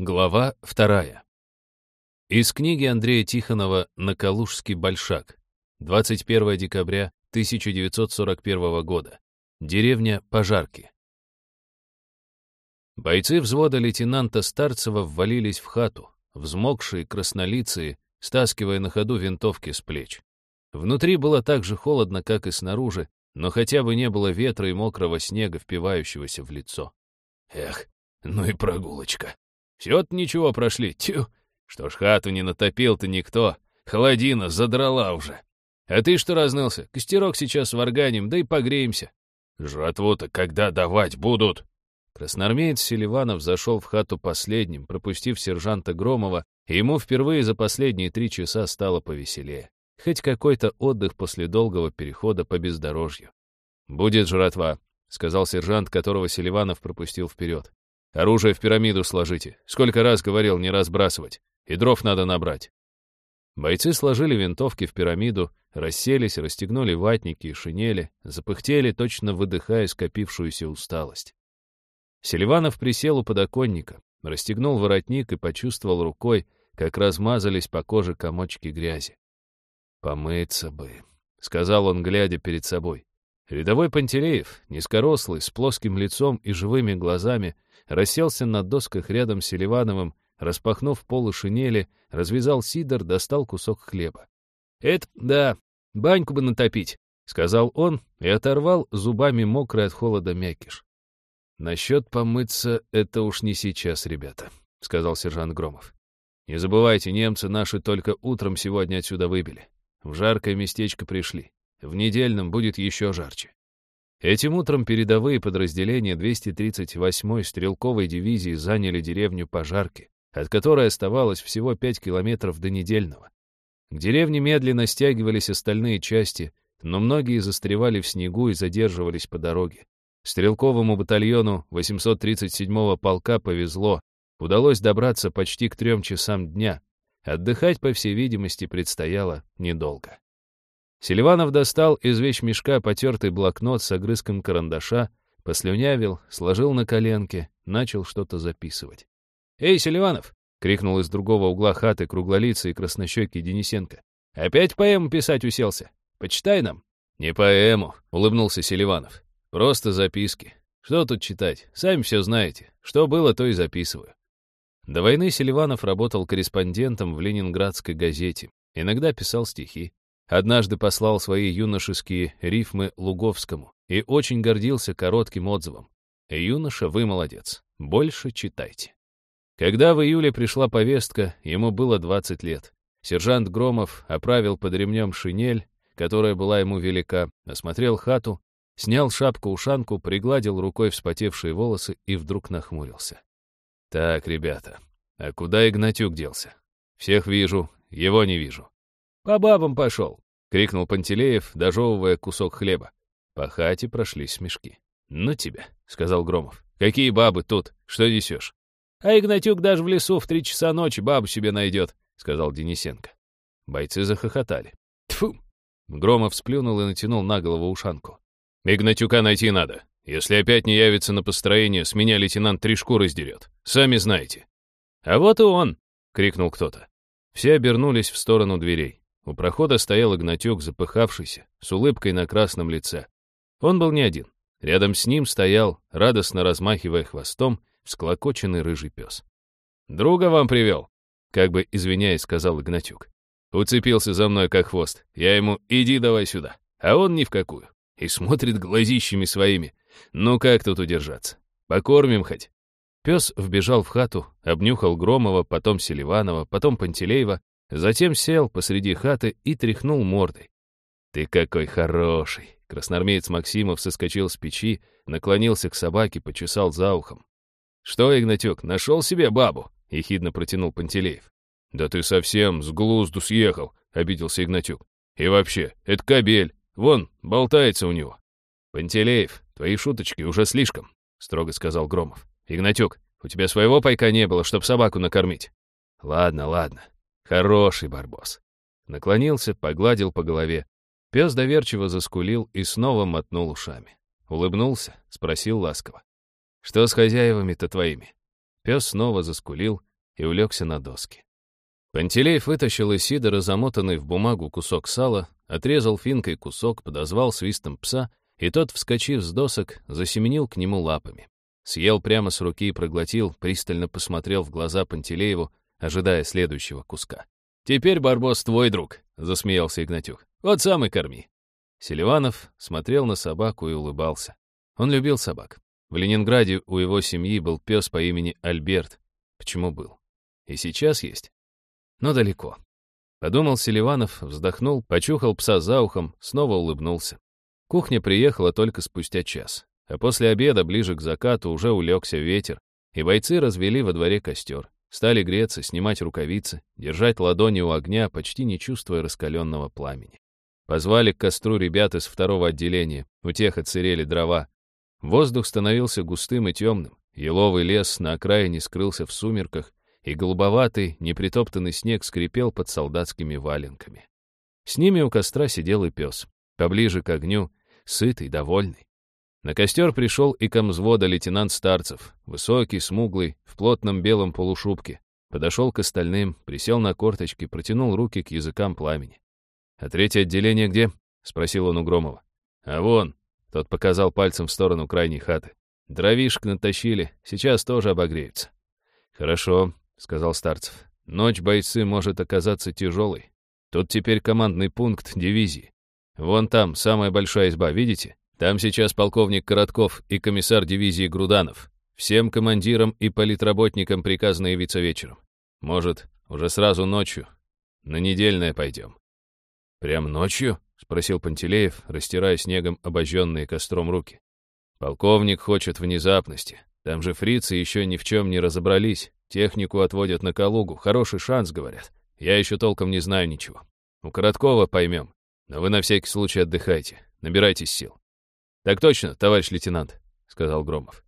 Глава вторая. Из книги Андрея Тихонова «Накалужский большак». 21 декабря 1941 года. Деревня Пожарки. Бойцы взвода лейтенанта Старцева ввалились в хату, взмокшие, краснолицые, стаскивая на ходу винтовки с плеч. Внутри было так же холодно, как и снаружи, но хотя бы не было ветра и мокрого снега, впивающегося в лицо. Эх, ну и прогулочка. Все-то ничего прошли, тю. Что ж, хату не натопил-то никто. Холодина задрала уже. А ты что разнылся? Костерок сейчас варганим, да и погреемся. Жратву-то когда давать будут? Красноармеец Селиванов зашел в хату последним, пропустив сержанта Громова, и ему впервые за последние три часа стало повеселее. Хоть какой-то отдых после долгого перехода по бездорожью. «Будет жратва», — сказал сержант, которого Селиванов пропустил вперед. Оружие в пирамиду сложите. Сколько раз говорил не разбрасывать. И дров надо набрать. Бойцы сложили винтовки в пирамиду, расселись, расстегнули ватники и шинели, запыхтели, точно выдыхая скопившуюся усталость. Селиванов присел у подоконника, расстегнул воротник и почувствовал рукой, как размазались по коже комочки грязи. «Помыться бы», — сказал он, глядя перед собой. Рядовой Пантелеев, низкорослый, с плоским лицом и живыми глазами, расселся на досках рядом с Селивановым, распахнув полы шинели, развязал сидор, достал кусок хлеба. «Это, да, баньку бы натопить», — сказал он и оторвал зубами мокрый от холода мякиш. «Насчет помыться — это уж не сейчас, ребята», — сказал сержант Громов. «Не забывайте, немцы наши только утром сегодня отсюда выбили. В жаркое местечко пришли. В недельном будет еще жарче. Этим утром передовые подразделения 238-й стрелковой дивизии заняли деревню Пожарки, от которой оставалось всего 5 километров до Недельного. К деревне медленно стягивались остальные части, но многие застревали в снегу и задерживались по дороге. Стрелковому батальону 837-го полка повезло, удалось добраться почти к трем часам дня. Отдыхать, по всей видимости, предстояло недолго. Селиванов достал из вещмешка потертый блокнот с огрызком карандаша, послюнявил, сложил на коленке, начал что-то записывать. «Эй, Селиванов!» — крикнул из другого угла хаты круглолицый и краснощекий Денисенко. «Опять поэму писать уселся? Почитай нам!» «Не поэму», — улыбнулся Селиванов. «Просто записки. Что тут читать? Сами все знаете. Что было, то и записываю». До войны Селиванов работал корреспондентом в ленинградской газете. Иногда писал стихи. Однажды послал свои юношеские рифмы Луговскому и очень гордился коротким отзывом. «Юноша, вы молодец. Больше читайте». Когда в июле пришла повестка, ему было 20 лет. Сержант Громов оправил под ремнем шинель, которая была ему велика, осмотрел хату, снял шапку-ушанку, пригладил рукой вспотевшие волосы и вдруг нахмурился. «Так, ребята, а куда Игнатюк делся? Всех вижу, его не вижу. «По бабам пошел!» — крикнул Пантелеев, дожевывая кусок хлеба. По хате прошлись смешки. «Ну тебя», — сказал Громов. «Какие бабы тут? Что несешь?» «А Игнатюк даже в лесу в три часа ночи бабу себе найдет», — сказал Денисенко. Бойцы захохотали. Тфу! Громов сплюнул и натянул на голову ушанку. «Игнатюка найти надо. Если опять не явится на построение, с меня лейтенант три шкуры сдерет. Сами знаете». «А вот и он!» — крикнул кто-то. Все обернулись в сторону дверей. У прохода стоял Игнатюк, запыхавшийся, с улыбкой на красном лице. Он был не один. Рядом с ним стоял, радостно размахивая хвостом, всклокоченный рыжий пес. «Друга вам привел», — как бы извиняясь, сказал Игнатюк. Уцепился за мной, как хвост. Я ему «иди давай сюда», а он ни в какую. И смотрит глазищами своими. Ну как тут удержаться? Покормим хоть. Пес вбежал в хату, обнюхал Громова, потом Селиванова, потом Пантелеева, Затем сел посреди хаты и тряхнул мордой. «Ты какой хороший!» Красноармеец Максимов соскочил с печи, наклонился к собаке, почесал за ухом. «Что, Игнатюк, нашел себе бабу?» — ехидно протянул Пантелеев. «Да ты совсем с глузду съехал», — обиделся Игнатюк. «И вообще, это кобель. Вон, болтается у него». «Пантелеев, твои шуточки уже слишком», — строго сказал Громов. «Игнатюк, у тебя своего пайка не было, чтоб собаку накормить». «Ладно, ладно, Хороший барбос. Наклонился, погладил по голове. Пес доверчиво заскулил и снова мотнул ушами. Улыбнулся, спросил ласково. «Что с хозяевами-то твоими?» Пес снова заскулил, и улегся на доски. Пантелеев вытащил из сидора замотанный в бумагу кусок сала, отрезал финкой кусок, подозвал свистом пса, и тот, вскочив с досок, засеменил к нему лапами. Съел прямо с руки и проглотил, пристально посмотрел в глаза Пантелееву, ожидая следующего куска. «Теперь, Барбос, твой друг», — засмеялся Игнатюк. «Вот сам и корми». Селиванов смотрел на собаку и улыбался. Он любил собак. В Ленинграде у его семьи был пес по имени Альберт. Почему был? И сейчас есть. Но далеко. Подумал Селиванов, вздохнул, почухал пса за ухом, снова улыбнулся. Кухня приехала только спустя час. А после обеда, ближе к закату, уже улегся ветер, и бойцы развели во дворе костер. Стали греться, снимать рукавицы, держать ладони у огня, почти не чувствуя раскаленного пламени. Позвали к костру ребят из второго отделения, у тех отсырели дрова. Воздух становился густым и темным, еловый лес на окраине скрылся в сумерках, и голубоватый, непритоптанный снег скрипел под солдатскими валенками. С ними у костра сидел и пес, поближе к огню, сытый, довольный. На костер пришел и комзвода лейтенант Старцев, высокий, смуглый, в плотном белом полушубке. Подошел к остальным, присел на корточки, протянул руки к языкам пламени. «А третье отделение где?» — спросил он у Громова. «А вон!» — тот показал пальцем в сторону крайней хаты. «Дровишек натащили, сейчас тоже обогреются». «Хорошо», — сказал Старцев. «Ночь бойцы может оказаться тяжелой. Тут теперь командный пункт дивизии. Вон там самая большая изба, видите? Там сейчас полковник Коротков и комиссар дивизии Груданов. Всем командирам и политработникам приказано явиться вечером. Может, уже сразу ночью. На недельное пойдем. «Прям ночью?» — спросил Пантелеев, растирая снегом обожженные костром руки. «Полковник хочет внезапности. Там же фрицы еще ни в чем не разобрались. Технику отводят на Калугу. Хороший шанс, говорят. Я еще толком не знаю ничего. У Короткова поймем. Но вы на всякий случай отдыхайте. Набирайтесь сил. «Так точно, товарищ лейтенант», — сказал Громов.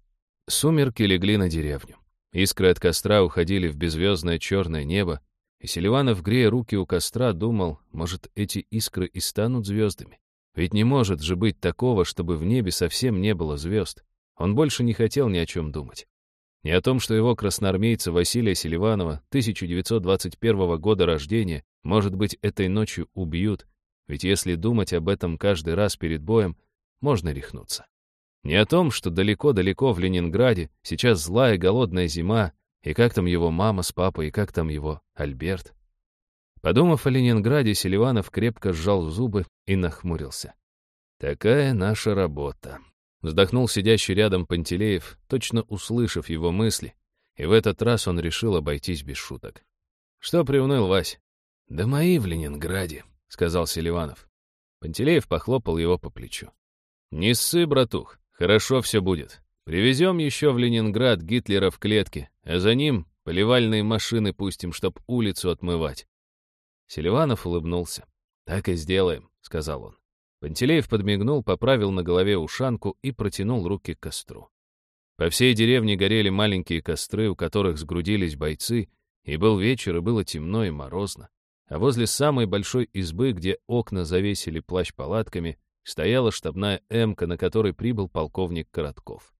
Сумерки легли на деревню. Искры от костра уходили в беззвездное черное небо, и Селиванов, грея руки у костра, думал, может, эти искры и станут звездами. Ведь не может же быть такого, чтобы в небе совсем не было звезд. Он больше не хотел ни о чем думать. Ни о том, что его красноармейца Василия Селиванова, 1921 года рождения, может быть, этой ночью убьют. Ведь если думать об этом каждый раз перед боем, можно рехнуться. Не о том, что далеко-далеко в Ленинграде сейчас злая голодная зима, и как там его мама с папой, и как там его Альберт. Подумав о Ленинграде, Селиванов крепко сжал зубы и нахмурился. «Такая наша работа», — вздохнул сидящий рядом Пантелеев, точно услышав его мысли, и в этот раз он решил обойтись без шуток. «Что приуныл, Вась?» «Да мои в Ленинграде», — сказал Селиванов. Пантелеев похлопал его по плечу. «Не ссы, братух, хорошо все будет. Привезем еще в Ленинград Гитлера в клетке, а за ним поливальные машины пустим, чтоб улицу отмывать». Селиванов улыбнулся. «Так и сделаем», — сказал он. Пантелеев подмигнул, поправил на голове ушанку и протянул руки к костру. По всей деревне горели маленькие костры, у которых сгрудились бойцы, и был вечер, и было темно и морозно. А возле самой большой избы, где окна завесили плащ-палатками, стояла штабная «Эмка», на которой прибыл полковник Коротков.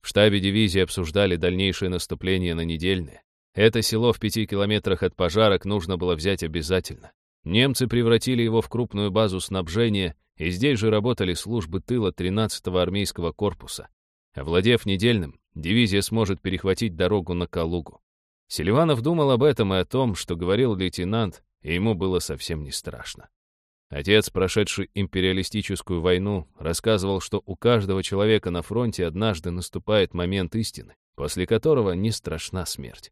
В штабе дивизии обсуждали дальнейшее наступление на недельное. Это село в пяти километрах от пожарок нужно было взять обязательно. Немцы превратили его в крупную базу снабжения, и здесь же работали службы тыла 13-го армейского корпуса. Овладев недельным, дивизия сможет перехватить дорогу на Калугу. Селиванов думал об этом и о том, что говорил лейтенант, и ему было совсем не страшно. Отец, прошедший империалистическую войну, рассказывал, что у каждого человека на фронте однажды наступает момент истины, после которого не страшна смерть.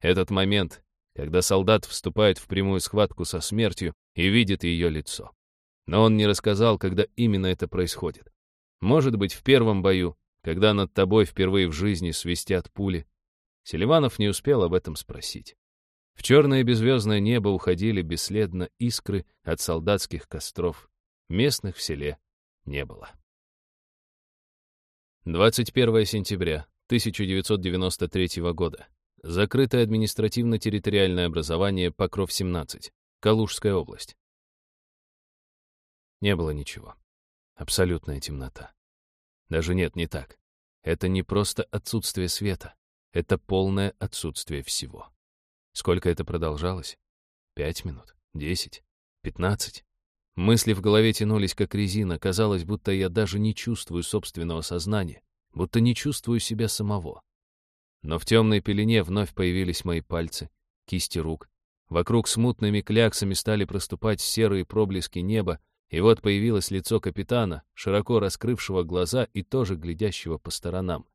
Этот момент, когда солдат вступает в прямую схватку со смертью и видит ее лицо. Но он не рассказал, когда именно это происходит. Может быть, в первом бою, когда над тобой впервые в жизни свистят пули. Селиванов не успел об этом спросить. В черное беззвездное небо уходили бесследно искры от солдатских костров. Местных в селе не было. 21 сентября 1993 года. Закрытое административно-территориальное образование Покров-17, Калужская область. Не было ничего. Абсолютная темнота. Даже нет, не так. Это не просто отсутствие света. Это полное отсутствие всего. Сколько это продолжалось? Пять минут? Десять? Пятнадцать? Мысли в голове тянулись, как резина. Казалось, будто я даже не чувствую собственного сознания, будто не чувствую себя самого. Но в темной пелене вновь появились мои пальцы, кисти рук. Вокруг смутными кляксами стали проступать серые проблески неба, и вот появилось лицо капитана, широко раскрывшего глаза и тоже глядящего по сторонам.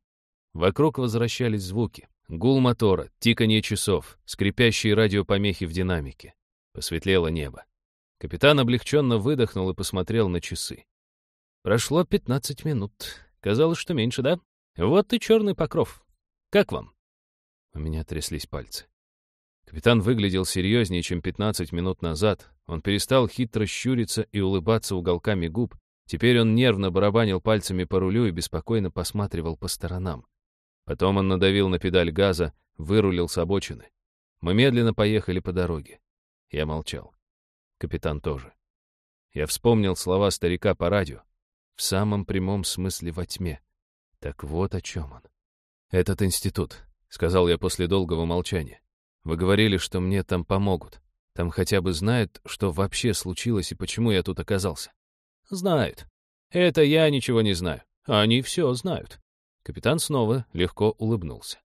Вокруг возвращались звуки. Гул мотора, тиканье часов, скрипящие радиопомехи в динамике. Посветлело небо. Капитан облегченно выдохнул и посмотрел на часы. Прошло пятнадцать минут. Казалось, что меньше, да? Вот и черный покров. Как вам? У меня тряслись пальцы. Капитан выглядел серьезнее, чем 15 минут назад. Он перестал хитро щуриться и улыбаться уголками губ. Теперь он нервно барабанил пальцами по рулю и беспокойно посматривал по сторонам. Потом он надавил на педаль газа, вырулил с обочины. Мы медленно поехали по дороге. Я молчал. Капитан тоже. Я вспомнил слова старика по радио. В самом прямом смысле во тьме. Так вот о чем он. «Этот институт», — сказал я после долгого молчания. Вы говорили, что мне там помогут. Там хотя бы знают, что вообще случилось и почему я тут оказался. Знают. Это я ничего не знаю. Они все знают. Капитан снова легко улыбнулся.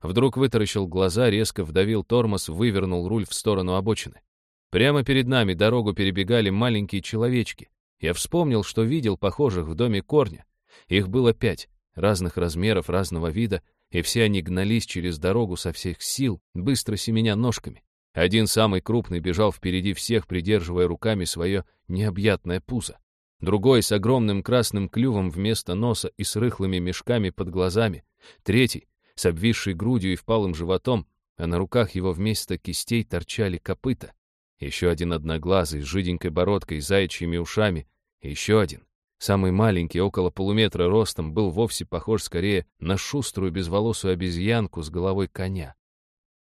Вдруг вытаращил глаза, резко вдавил тормоз, вывернул руль в сторону обочины. Прямо перед нами дорогу перебегали маленькие человечки. Я вспомнил, что видел похожих в доме корня. Их было пять, разных размеров, разного вида, и все они гнались через дорогу со всех сил, быстро семеня ножками. Один самый крупный бежал впереди всех, придерживая руками свое необъятное пузо. Другой с огромным красным клювом вместо носа и с рыхлыми мешками под глазами. Третий с обвисшей грудью и впалым животом, а на руках его вместо кистей торчали копыта. Еще один одноглазый с жиденькой бородкой и заячьими ушами. еще один Самый маленький, около полуметра ростом, был вовсе похож скорее на шуструю безволосую обезьянку с головой коня.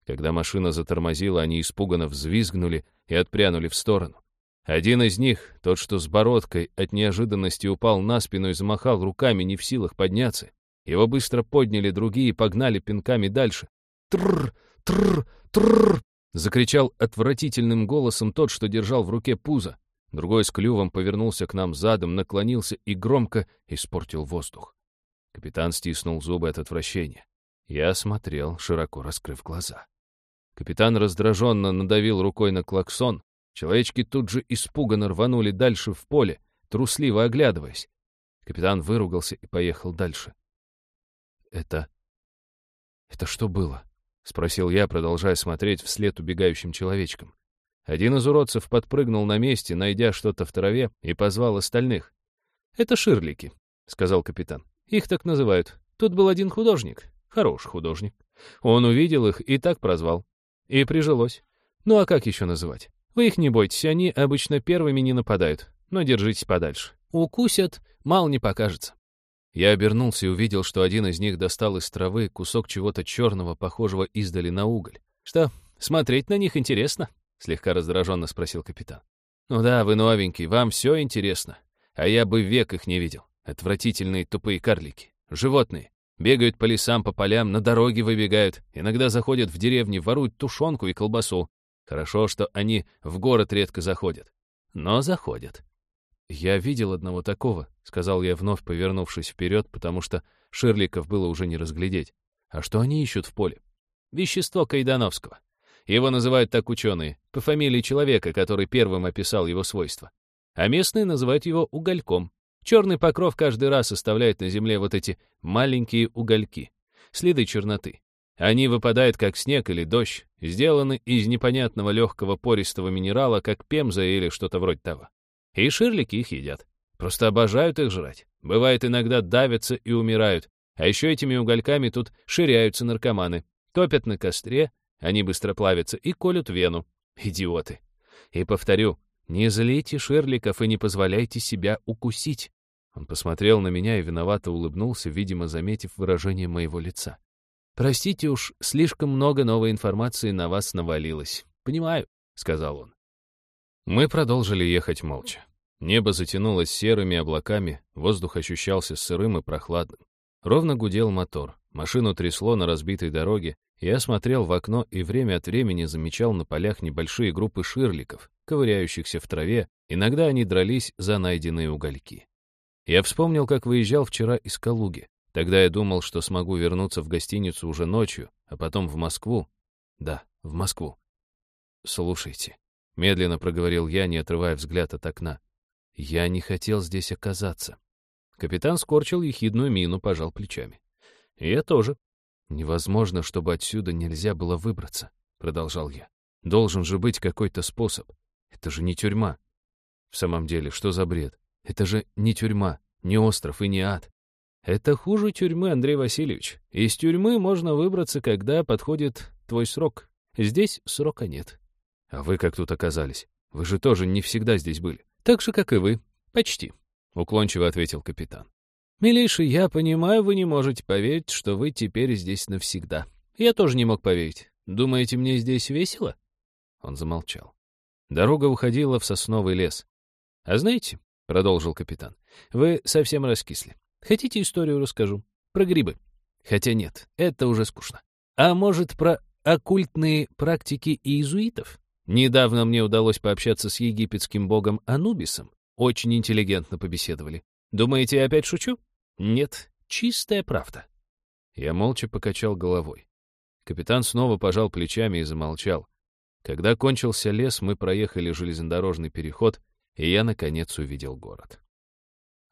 Когда машина затормозила, они испуганно взвизгнули и отпрянули в сторону. Один из них, тот, что с бородкой, от неожиданности упал на спину и замахал руками, не в силах подняться. Его быстро подняли другие и погнали пинками дальше. «Тррр! Тррр! Тррр!» — закричал отвратительным голосом тот, что держал в руке пузо. Другой с клювом повернулся к нам задом, наклонился и громко испортил воздух. Капитан стиснул зубы от отвращения. Я смотрел, широко раскрыв глаза. Капитан раздраженно надавил рукой на клаксон. Человечки тут же испуганно рванули дальше в поле, трусливо оглядываясь. Капитан выругался и поехал дальше. «Это... это что было?» — спросил я, продолжая смотреть вслед убегающим человечкам. Один из уродцев подпрыгнул на месте, найдя что-то в траве, и позвал остальных. «Это ширлики», — сказал капитан. «Их так называют. Тут был один художник. Хороший художник. Он увидел их и так прозвал. И прижилось. Ну а как еще называть? Вы их не бойтесь, они обычно первыми не нападают. Но держитесь подальше. Укусят, мало не покажется». Я обернулся и увидел, что один из них достал из травы кусок чего-то черного, похожего издали на уголь. «Что, смотреть на них интересно?» слегка раздраженно спросил капитан. «Ну да, вы новенький, вам все интересно. А я бы век их не видел. Отвратительные тупые карлики. Животные. Бегают по лесам, по полям, на дороге выбегают. Иногда заходят в деревни, воруют тушенку и колбасу. Хорошо, что они в город редко заходят. Но заходят. «Я видел одного такого», — сказал я, вновь повернувшись вперед, потому что Ширликов было уже не разглядеть. «А что они ищут в поле?» «Вещество Кайдановского. Его называют так ученые, по фамилии человека, который первым описал его свойства. А местные называют его угольком. Черный покров каждый раз оставляет на земле вот эти маленькие угольки, следы черноты. Они выпадают как снег или дождь, сделаны из непонятного легкого пористого минерала, как пемза или что-то вроде того. И ширлики их едят. Просто обожают их жрать. Бывает, иногда давятся и умирают. А еще этими угольками тут ширяются наркоманы. Топят на костре, они быстро плавятся и колют вену. Идиоты. И повторю, не злите Шерликов и не позволяйте себя укусить. Он посмотрел на меня и виновато улыбнулся, видимо, заметив выражение моего лица. «Простите уж, слишком много новой информации на вас навалилось. Понимаю», — сказал он. Мы продолжили ехать молча. Небо затянулось серыми облаками, воздух ощущался сырым и прохладным. Ровно гудел мотор. Машину трясло на разбитой дороге. Я смотрел в окно и время от времени замечал на полях небольшие группы ширликов, ковыряющихся в траве. Иногда они дрались за найденные угольки. Я вспомнил, как выезжал вчера из Калуги. Тогда я думал, что смогу вернуться в гостиницу уже ночью, а потом в Москву. Да, в Москву. Слушайте, медленно проговорил я, не отрывая взгляд от окна. Я не хотел здесь оказаться. Капитан скорчил ехидную мину, пожал плечами. я тоже. Невозможно, чтобы отсюда нельзя было выбраться, продолжал я. Должен же быть какой-то способ. Это же не тюрьма. В самом деле, что за бред? Это же не тюрьма, не остров и не ад. Это хуже тюрьмы, Андрей Васильевич. Из тюрьмы можно выбраться, когда подходит твой срок. Здесь срока нет. А вы как тут оказались? Вы же тоже не всегда здесь были. Так же, как и вы. Почти. Уклончиво ответил капитан. «Милейший, я понимаю, вы не можете поверить, что вы теперь здесь навсегда. Я тоже не мог поверить. Думаете, мне здесь весело?» Он замолчал. Дорога уходила в сосновый лес. «А знаете, — продолжил капитан, — вы совсем раскисли. Хотите историю расскажу? Про грибы. Хотя нет, это уже скучно. А может, про оккультные практики иезуитов? Недавно мне удалось пообщаться с египетским богом Анубисом. Очень интеллигентно побеседовали. Думаете, я опять шучу? Нет, чистая правда. Я молча покачал головой. Капитан снова пожал плечами и замолчал. Когда кончился лес, мы проехали железнодорожный переход, и я, наконец, увидел город.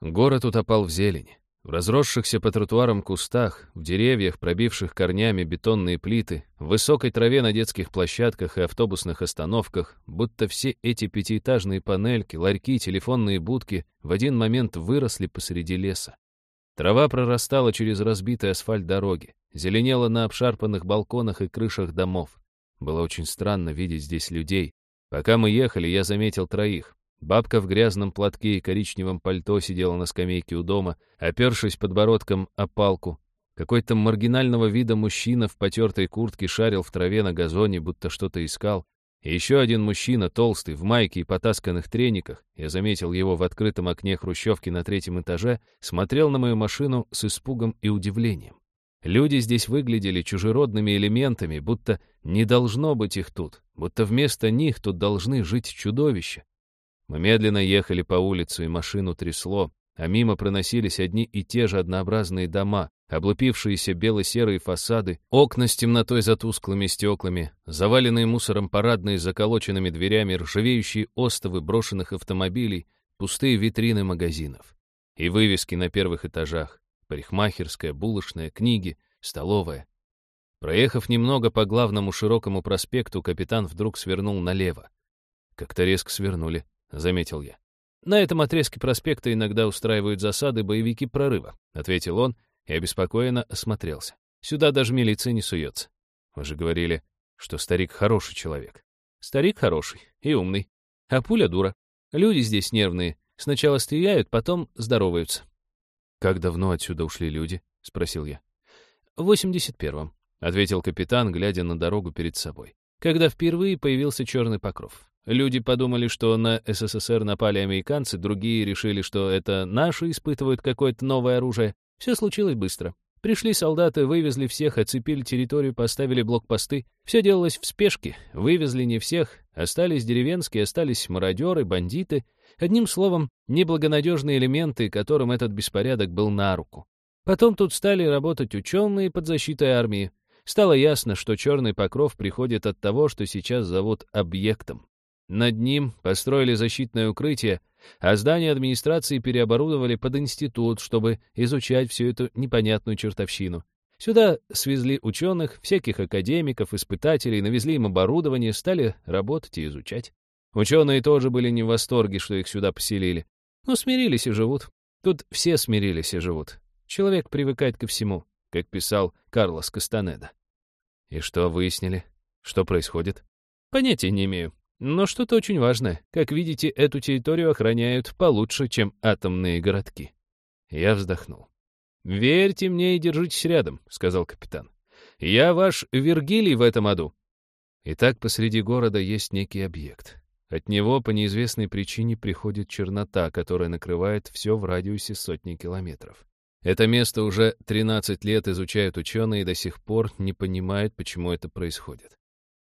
Город утопал в зелени. В разросшихся по тротуарам кустах, в деревьях, пробивших корнями бетонные плиты, в высокой траве на детских площадках и автобусных остановках, будто все эти пятиэтажные панельки, ларьки, телефонные будки в один момент выросли посреди леса. Трава прорастала через разбитый асфальт дороги, зеленела на обшарпанных балконах и крышах домов. Было очень странно видеть здесь людей. Пока мы ехали, я заметил троих. Бабка в грязном платке и коричневом пальто сидела на скамейке у дома, опершись подбородком о палку. Какой-то маргинального вида мужчина в потертой куртке шарил в траве на газоне, будто что-то искал. И еще один мужчина, толстый, в майке и потасканных трениках, я заметил его в открытом окне хрущевки на третьем этаже, смотрел на мою машину с испугом и удивлением. Люди здесь выглядели чужеродными элементами, будто не должно быть их тут, будто вместо них тут должны жить чудовища. Мы медленно ехали по улице, и машину трясло, а мимо проносились одни и те же однообразные дома, облупившиеся бело-серые фасады, окна с темнотой за тусклыми стеклами, заваленные мусором парадные с заколоченными дверями, ржавеющие остовы брошенных автомобилей, пустые витрины магазинов. И вывески на первых этажах, парикмахерская, булочная, книги, столовая. Проехав немного по главному широкому проспекту, капитан вдруг свернул налево. Как-то резко свернули. — заметил я. «На этом отрезке проспекта иногда устраивают засады боевики прорыва», — ответил он и обеспокоенно осмотрелся. «Сюда даже милиция не суется. Вы же говорили, что старик хороший человек. Старик хороший и умный, а пуля дура. Люди здесь нервные. Сначала стреляют, потом здороваются». «Как давно отсюда ушли люди?» — спросил я. «В 81-м», — ответил капитан, глядя на дорогу перед собой, когда впервые появился черный покров. Люди подумали, что на СССР напали американцы, другие решили, что это наши испытывают какое-то новое оружие. Все случилось быстро. Пришли солдаты, вывезли всех, оцепили территорию, поставили блокпосты. Все делалось в спешке. Вывезли не всех. Остались деревенские, остались мародеры, бандиты. Одним словом, неблагонадежные элементы, которым этот беспорядок был на руку. Потом тут стали работать ученые под защитой армии. Стало ясно, что черный покров приходит от того, что сейчас зовут объектом. Над ним построили защитное укрытие, а здание администрации переоборудовали под институт, чтобы изучать всю эту непонятную чертовщину. Сюда свезли ученых, всяких академиков, испытателей, навезли им оборудование, стали работать и изучать. Ученые тоже были не в восторге, что их сюда поселили. Но смирились и живут. Тут все смирились и живут. Человек привыкает ко всему, как писал Карлос Кастанеда. И что выяснили? Что происходит? Понятия не имею. Но что-то очень важное. Как видите, эту территорию охраняют получше, чем атомные городки. Я вздохнул. «Верьте мне и держитесь рядом», — сказал капитан. «Я ваш Вергилий в этом аду». Итак, посреди города есть некий объект. От него по неизвестной причине приходит чернота, которая накрывает все в радиусе сотни километров. Это место уже 13 лет изучают ученые и до сих пор не понимают, почему это происходит.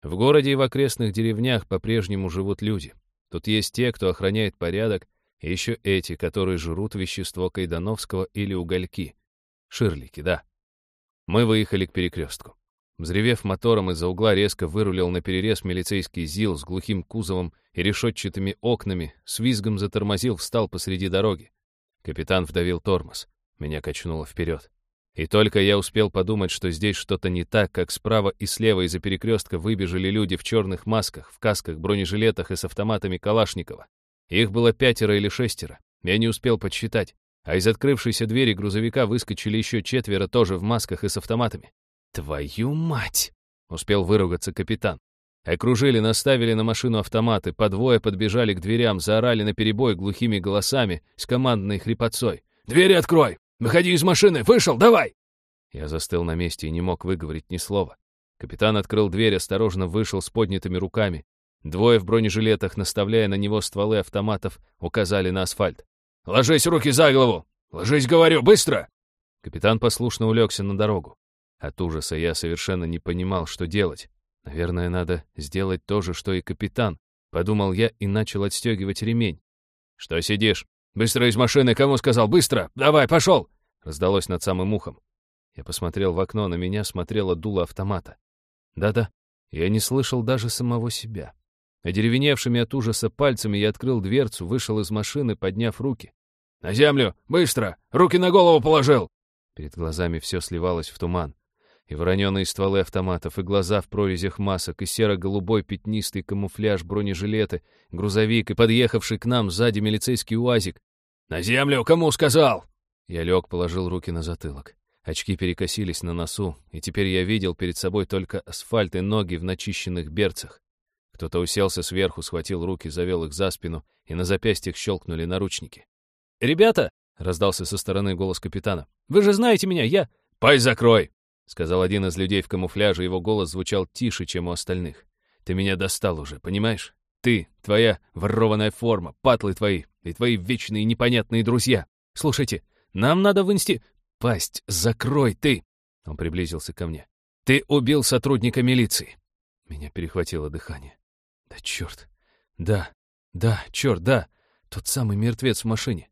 В городе и в окрестных деревнях по-прежнему живут люди. Тут есть те, кто охраняет порядок, и еще эти, которые жрут вещество Кайдановского или угольки. Ширлики, да. Мы выехали к перекрестку. Взревев мотором, из-за угла резко вырулил на перерез милицейский ЗИЛ с глухим кузовом и решетчатыми окнами, с визгом затормозил, встал посреди дороги. Капитан вдавил тормоз. Меня качнуло вперед. И только я успел подумать, что здесь что-то не так, как справа и слева из-за перекрестка выбежали люди в черных масках, в касках, бронежилетах и с автоматами Калашникова. Их было пятеро или шестеро. Я не успел подсчитать. А из открывшейся двери грузовика выскочили еще четверо, тоже в масках и с автоматами. «Твою мать!» — успел выругаться капитан. Окружили, наставили на машину автоматы, по двое подбежали к дверям, заорали на перебой глухими голосами с командной хрипотцой. «Двери открой! Выходи из машины! Вышел! Давай!» Я застыл на месте и не мог выговорить ни слова. Капитан открыл дверь, осторожно вышел с поднятыми руками. Двое в бронежилетах, наставляя на него стволы автоматов, указали на асфальт. «Ложись руки за голову! Ложись, говорю, быстро!» Капитан послушно улегся на дорогу. От ужаса я совершенно не понимал, что делать. Наверное, надо сделать то же, что и капитан. Подумал я и начал отстегивать ремень. «Что сидишь? Быстро из машины! Кому сказал? Быстро! Давай, пошел!» Раздалось над самым ухом. Я посмотрел в окно, на меня смотрело дуло автомата. Да-да, я не слышал даже самого себя. Одеревеневшими от ужаса пальцами я открыл дверцу, вышел из машины, подняв руки. «На землю! Быстро! Руки на голову положил!» Перед глазами все сливалось в туман и вороненые стволы автоматов, и глаза в прорезях масок, и серо-голубой пятнистый камуфляж, бронежилеты, грузовик и подъехавший к нам сзади милицейский уазик. «На землю! Кому сказал?» Я лег, положил руки на затылок. Очки перекосились на носу, и теперь я видел перед собой только асфальт и ноги в начищенных берцах. Кто-то уселся сверху, схватил руки, завел их за спину, и на запястьях щелкнули наручники. «Ребята!» — раздался со стороны голос капитана. «Вы же знаете меня, я...» «Пай закрой!» — сказал один из людей в камуфляже, его голос звучал тише, чем у остальных. «Ты меня достал уже, понимаешь? Ты, твоя ворованная форма, патлы твои и твои вечные непонятные друзья. Слушайте, нам надо в инсти... Пасть, закрой ты!» Он приблизился ко мне. «Ты убил сотрудника милиции!» Меня перехватило дыхание. «Да черт! Да, да, черт, да! Тот самый мертвец в машине!»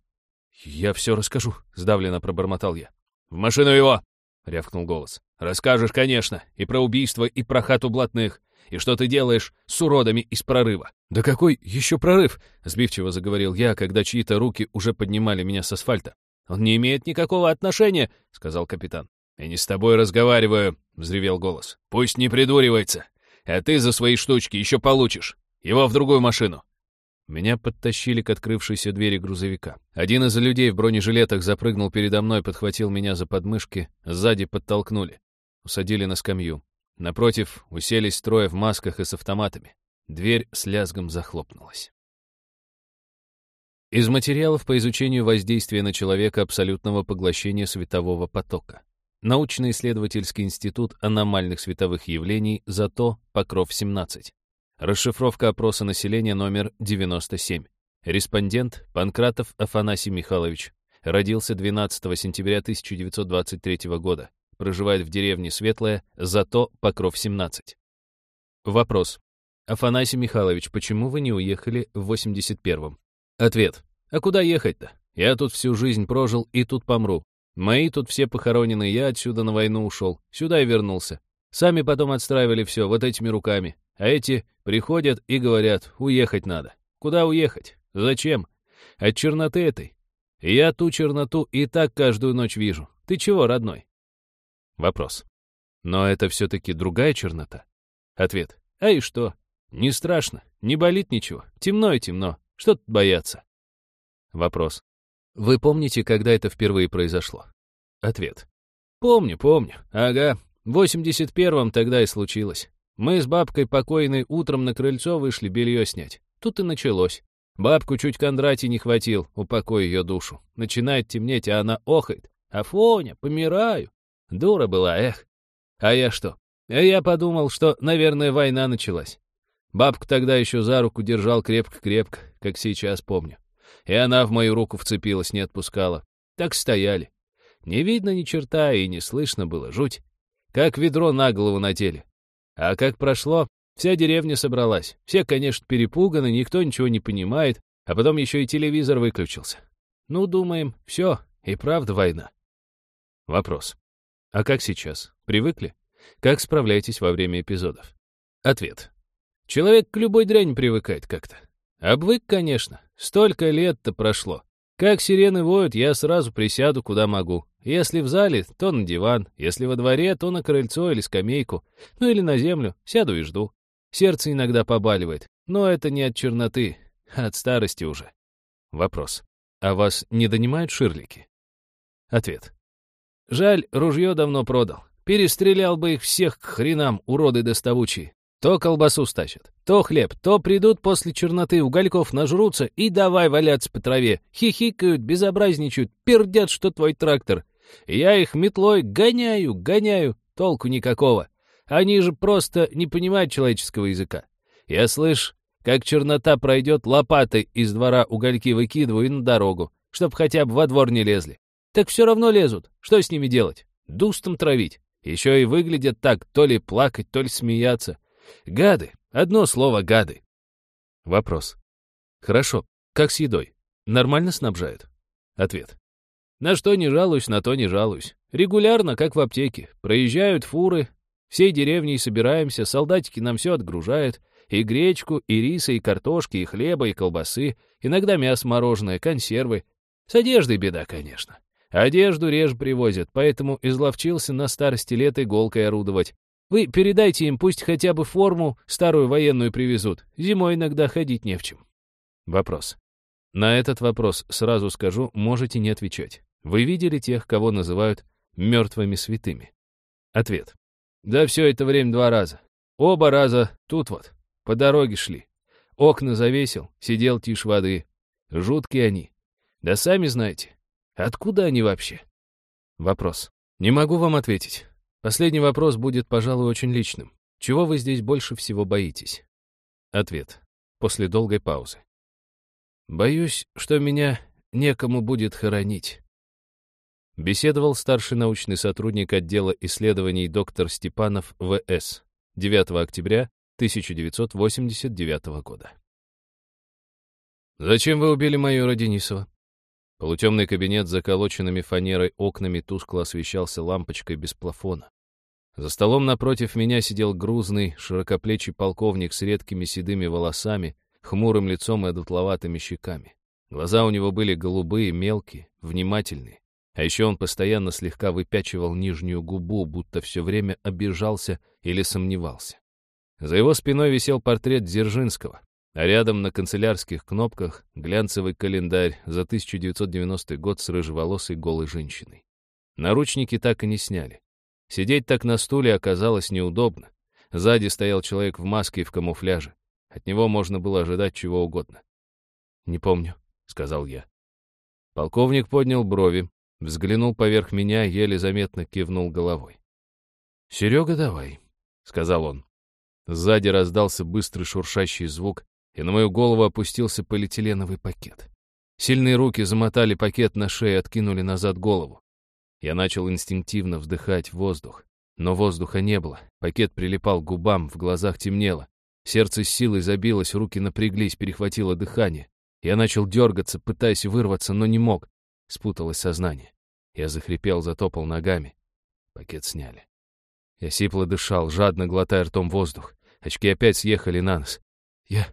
«Я все расскажу», — сдавленно пробормотал я. «В машину его!» — рявкнул голос. «Расскажешь, конечно, и про убийство, и про хату блатных, и что ты делаешь с уродами из прорыва». «Да какой еще прорыв?» — сбивчиво заговорил я, когда чьи-то руки уже поднимали меня с асфальта. «Он не имеет никакого отношения», — сказал капитан. «Я не с тобой разговариваю», — взревел голос. «Пусть не придуривается. А ты за свои штучки еще получишь. Его в другую машину. Меня подтащили к открывшейся двери грузовика. Один из людей в бронежилетах запрыгнул передо мной, подхватил меня за подмышки, сзади подтолкнули. Усадили на скамью. Напротив уселись трое в масках и с автоматами. Дверь с лязгом захлопнулась. Из материалов по изучению воздействия на человека абсолютного поглощения светового потока. Научно-исследовательский институт аномальных световых явлений ЗАТО Покров-17. Расшифровка опроса населения номер 97. Респондент Панкратов Афанасий Михайлович. Родился 12 сентября 1923 года. Проживает в деревне Светлая, зато Покров 17. Вопрос. Афанасий Михайлович, почему вы не уехали в 81-м? Ответ. А куда ехать-то? Я тут всю жизнь прожил и тут помру. Мои тут все похоронены, я отсюда на войну ушел. Сюда и вернулся. Сами потом отстраивали все вот этими руками. А эти приходят и говорят, уехать надо. Куда уехать? Зачем? От черноты этой. Я ту черноту и так каждую ночь вижу. Ты чего, родной? Вопрос. Но это все-таки другая чернота? Ответ. А и что? Не страшно, не болит ничего. Темно и темно. Что тут бояться? Вопрос. Вы помните, когда это впервые произошло? Ответ. Помню, помню. Ага. В 81-м тогда и случилось. Мы с бабкой покойной утром на крыльцо вышли белье снять. Тут и началось. Бабку чуть Кондратий не хватил, упокой ее душу. Начинает темнеть, а она охает. Афоня, помираю. Дура была, эх. А я что? А я подумал, что, наверное, война началась. Бабку тогда еще за руку держал крепко-крепко, как сейчас помню. И она в мою руку вцепилась, не отпускала. Так стояли. Не видно ни черта и не слышно было, жуть. Как ведро на голову надели. А как прошло, вся деревня собралась. Все, конечно, перепуганы, никто ничего не понимает, а потом еще и телевизор выключился. Ну, думаем, все, и правда война. Вопрос. А как сейчас? Привыкли? Как справляетесь во время эпизодов? Ответ. Человек к любой дряни привыкает как-то. Обвык, конечно. Столько лет-то прошло. Как сирены воют, я сразу присяду, куда могу. Если в зале, то на диван. Если во дворе, то на крыльцо или скамейку. Ну или на землю. Сяду и жду. Сердце иногда побаливает. Но это не от черноты, а от старости уже. Вопрос. А вас не донимают ширлики? Ответ. Жаль, ружье давно продал. Перестрелял бы их всех к хренам, уроды доставучие. То колбасу стащат, то хлеб, то придут после черноты, угольков нажрутся и давай валяться по траве. Хихикают, безобразничают, пердят, что твой трактор. Я их метлой гоняю, гоняю, толку никакого. Они же просто не понимают человеческого языка. Я слышь, как чернота пройдет, лопатой из двора угольки выкидываю на дорогу, чтоб хотя бы во двор не лезли. Так все равно лезут. Что с ними делать? Дустом травить. Еще и выглядят так, то ли плакать, то ли смеяться. Гады. Одно слово — гады. Вопрос. Хорошо. Как с едой? Нормально снабжают? Ответ. На что не жалуюсь, на то не жалуюсь. Регулярно, как в аптеке. Проезжают фуры, всей деревней собираемся, солдатики нам все отгружают. И гречку, и риса, и картошки, и хлеба, и колбасы. Иногда мясо мороженое, консервы. С одеждой беда, конечно. Одежду реже привозят, поэтому изловчился на старости лет иголкой орудовать. Вы передайте им, пусть хотя бы форму старую военную привезут. Зимой иногда ходить не в чем. Вопрос. На этот вопрос, сразу скажу, можете не отвечать. Вы видели тех, кого называют мертвыми святыми? Ответ. Да все это время два раза. Оба раза тут вот, по дороге шли. Окна завесил, сидел тишь воды. Жуткие они. Да сами знаете, Откуда они вообще? Вопрос. Не могу вам ответить. Последний вопрос будет, пожалуй, очень личным. Чего вы здесь больше всего боитесь? Ответ. После долгой паузы. Боюсь, что меня некому будет хоронить. Беседовал старший научный сотрудник отдела исследований доктор Степанов В.С. 9 октября 1989 года. «Зачем вы убили майора Денисова?» Полутемный кабинет с заколоченными фанерой окнами тускло освещался лампочкой без плафона. За столом напротив меня сидел грузный, широкоплечий полковник с редкими седыми волосами, хмурым лицом и дутловатыми щеками. Глаза у него были голубые, мелкие, внимательные. А еще он постоянно слегка выпячивал нижнюю губу, будто все время обижался или сомневался. За его спиной висел портрет Дзержинского, а рядом на канцелярских кнопках глянцевый календарь за 1990 год с рыжеволосой голой женщиной. Наручники так и не сняли. Сидеть так на стуле оказалось неудобно. Сзади стоял человек в маске и в камуфляже. От него можно было ожидать чего угодно. «Не помню», — сказал я. Полковник поднял брови, взглянул поверх меня, еле заметно кивнул головой. «Серега, давай», — сказал он. Сзади раздался быстрый шуршащий звук, и на мою голову опустился полиэтиленовый пакет. Сильные руки замотали пакет на шее, откинули назад голову. Я начал инстинктивно вдыхать воздух. Но воздуха не было. Пакет прилипал к губам, в глазах темнело. Сердце с силой забилось, руки напряглись, перехватило дыхание. Я начал дергаться, пытаясь вырваться, но не мог. Спуталось сознание. Я захрипел, затопал ногами. Пакет сняли. Я сипло дышал, жадно глотая ртом воздух. Очки опять съехали на нос. Я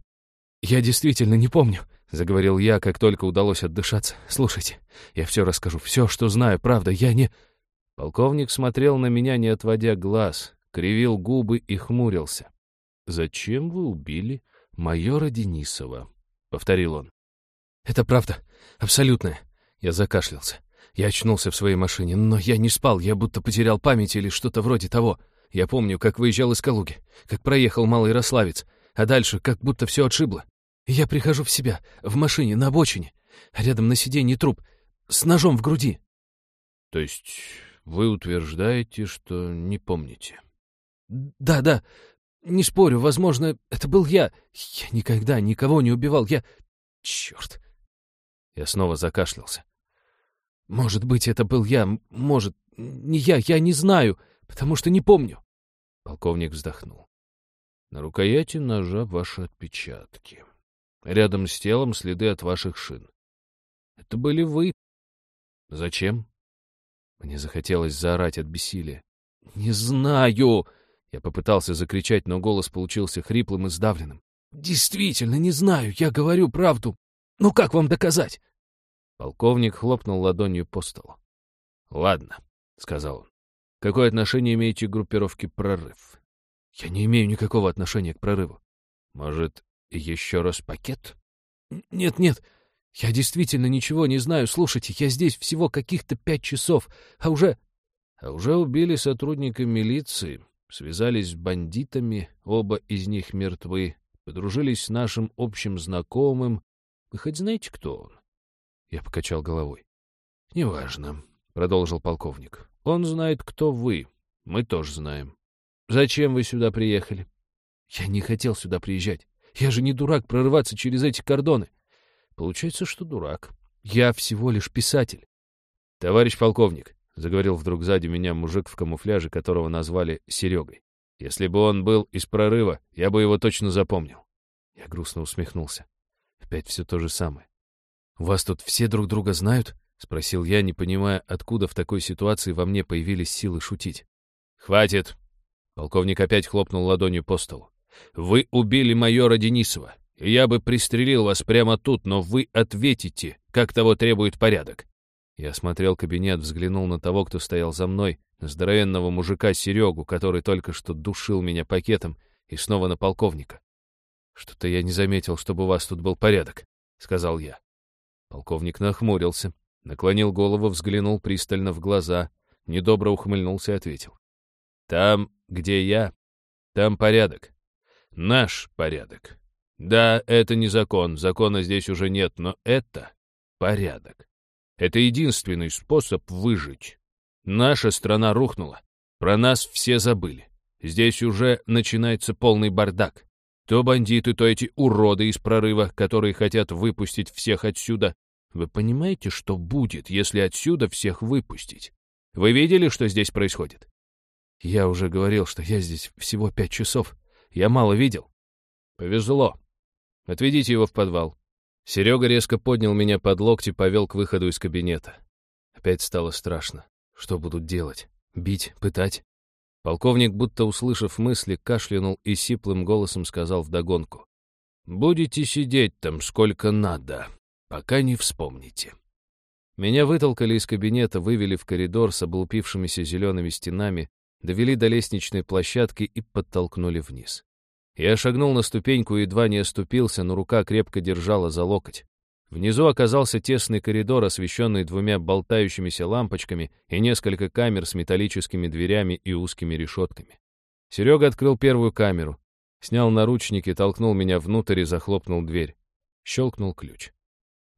«Я действительно не помню», — заговорил я, как только удалось отдышаться. «Слушайте, я все расскажу, все, что знаю, правда, я не...» Полковник смотрел на меня, не отводя глаз, кривил губы и хмурился. «Зачем вы убили майора Денисова?» — повторил он. «Это правда, абсолютная». Я закашлялся. Я очнулся в своей машине, но я не спал, я будто потерял память или что-то вроде того. Я помню, как выезжал из Калуги, как проехал Малый Рославец, а дальше как будто все отшибло. я прихожу в себя, в машине, на обочине, а рядом на сиденье труп, с ножом в груди. То есть вы утверждаете, что не помните? Да, да, не спорю, возможно, это был я. Я никогда никого не убивал, я... Черт! Я снова закашлялся. Может быть, это был я, может, не я, я не знаю, потому что не помню. Полковник вздохнул. На рукояти ножа ваши отпечатки. Рядом с телом следы от ваших шин. Это были вы. Зачем? Мне захотелось заорать от бессилия. «Не знаю!» Я попытался закричать, но голос получился хриплым и сдавленным. «Действительно не знаю, я говорю правду. Ну как вам доказать?» Полковник хлопнул ладонью по столу. «Ладно», — сказал он. «Какое отношение имеете к группировке «Прорыв»?» «Я не имею никакого отношения к прорыву». «Может, еще раз пакет?» «Нет, нет, я действительно ничего не знаю. Слушайте, я здесь всего каких-то пять часов, а уже...» «А уже убили сотрудника милиции, связались с бандитами, оба из них мертвы, подружились с нашим общим знакомым. Вы хоть знаете, кто он?» Я покачал головой. «Неважно», — продолжил полковник. «Он знает, кто вы. Мы тоже знаем. Зачем вы сюда приехали?» «Я не хотел сюда приезжать. Я же не дурак прорываться через эти кордоны». «Получается, что дурак. Я всего лишь писатель». «Товарищ полковник», — заговорил вдруг сзади меня мужик в камуфляже, которого назвали Серегой. «Если бы он был из прорыва, я бы его точно запомнил». Я грустно усмехнулся. Опять все то же самое. «У вас тут все друг друга знают?» — спросил я, не понимая, откуда в такой ситуации во мне появились силы шутить. «Хватит!» — полковник опять хлопнул ладонью по столу. «Вы убили майора Денисова, я бы пристрелил вас прямо тут, но вы ответите, как того требует порядок». Я осмотрел кабинет, взглянул на того, кто стоял за мной, здоровенного мужика Серегу, который только что душил меня пакетом, и снова на полковника. «Что-то я не заметил, чтобы у вас тут был порядок», — сказал я. Полковник нахмурился, наклонил голову, взглянул пристально в глаза, недобро ухмыльнулся и ответил. «Там, где я, там порядок. Наш порядок. Да, это не закон, закона здесь уже нет, но это порядок. Это единственный способ выжить. Наша страна рухнула. Про нас все забыли. Здесь уже начинается полный бардак. То бандиты, то эти уроды из прорыва, которые хотят выпустить всех отсюда. Вы понимаете, что будет, если отсюда всех выпустить? Вы видели, что здесь происходит? Я уже говорил, что я здесь всего пять часов. Я мало видел. Повезло. Отведите его в подвал. Серега резко поднял меня под локти, повел к выходу из кабинета. Опять стало страшно. Что будут делать? Бить? Пытать? Полковник, будто услышав мысли, кашлянул и сиплым голосом сказал вдогонку. «Будете сидеть там сколько надо, пока не вспомните». Меня вытолкали из кабинета, вывели в коридор с облупившимися зелеными стенами, довели до лестничной площадки и подтолкнули вниз. Я шагнул на ступеньку и едва не оступился, но рука крепко держала за локоть. Внизу оказался тесный коридор, освещенный двумя болтающимися лампочками и несколько камер с металлическими дверями и узкими решетками. Серега открыл первую камеру, снял наручники, толкнул меня внутрь и захлопнул дверь. Щелкнул ключ.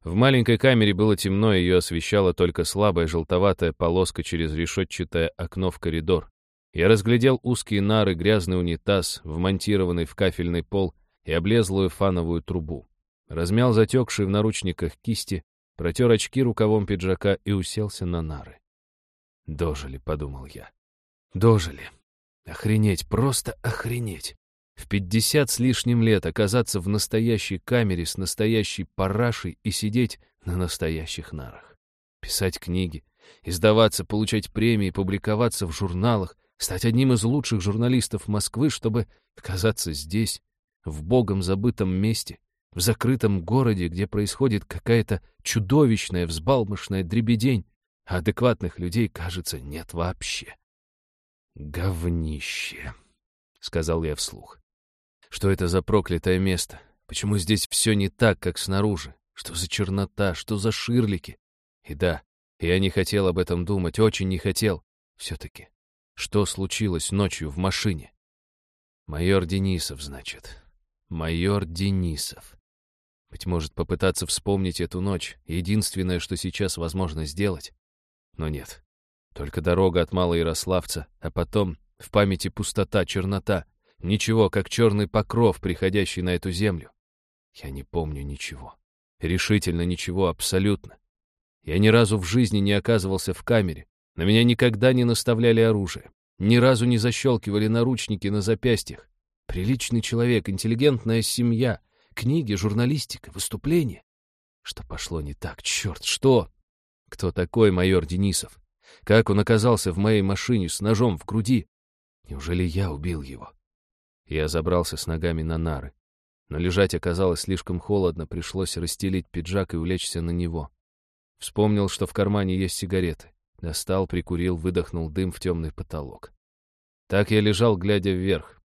В маленькой камере было темно, ее освещала только слабая желтоватая полоска через решетчатое окно в коридор. Я разглядел узкие нары, грязный унитаз, вмонтированный в кафельный пол и облезлую фановую трубу размял затекшие в наручниках кисти, протер очки рукавом пиджака и уселся на нары. «Дожили», — подумал я. «Дожили. Охренеть, просто охренеть. В пятьдесят с лишним лет оказаться в настоящей камере с настоящей парашей и сидеть на настоящих нарах. Писать книги, издаваться, получать премии, публиковаться в журналах, стать одним из лучших журналистов Москвы, чтобы оказаться здесь, в богом забытом месте, в закрытом городе, где происходит какая-то чудовищная, взбалмошная дребедень, а адекватных людей, кажется, нет вообще. «Говнище», — сказал я вслух. «Что это за проклятое место? Почему здесь все не так, как снаружи? Что за чернота? Что за ширлики? И да, я не хотел об этом думать, очень не хотел. Все-таки, что случилось ночью в машине? Майор Денисов, значит. Майор Денисов. Быть может, попытаться вспомнить эту ночь — единственное, что сейчас возможно сделать. Но нет. Только дорога от Малого Ярославца, а потом в памяти пустота, чернота. Ничего, как черный покров, приходящий на эту землю. Я не помню ничего. Решительно ничего, абсолютно. Я ни разу в жизни не оказывался в камере. На меня никогда не наставляли оружие. Ни разу не защелкивали наручники на запястьях. Приличный человек, интеллигентная семья, книги, журналистика, выступления. Что пошло не так? Черт, что? Кто такой майор Денисов? Как он оказался в моей машине с ножом в груди? Неужели я убил его? Я забрался с ногами на нары. Но лежать оказалось слишком холодно, пришлось расстелить пиджак и улечься на него. Вспомнил, что в кармане есть сигареты. Достал, прикурил, выдохнул дым в темный потолок. Так я лежал, глядя вверх.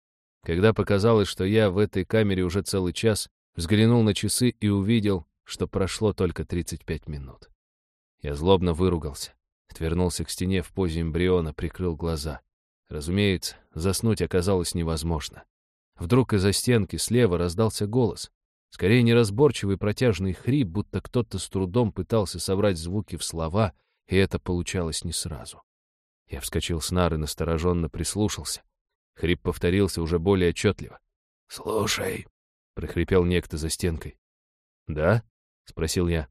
Когда показалось, что я в этой камере уже целый час, взглянул на часы и увидел, что прошло только 35 минут. Я злобно выругался, отвернулся к стене в позе эмбриона, прикрыл глаза. Разумеется, заснуть оказалось невозможно. Вдруг из-за стенки слева раздался голос. Скорее неразборчивый протяжный хрип, будто кто-то с трудом пытался собрать звуки в слова, и это получалось не сразу. Я вскочил с нары, настороженно прислушался. Хрип повторился уже более отчетливо. «Слушай», — прохрипел некто за стенкой. «Да?» — спросил я.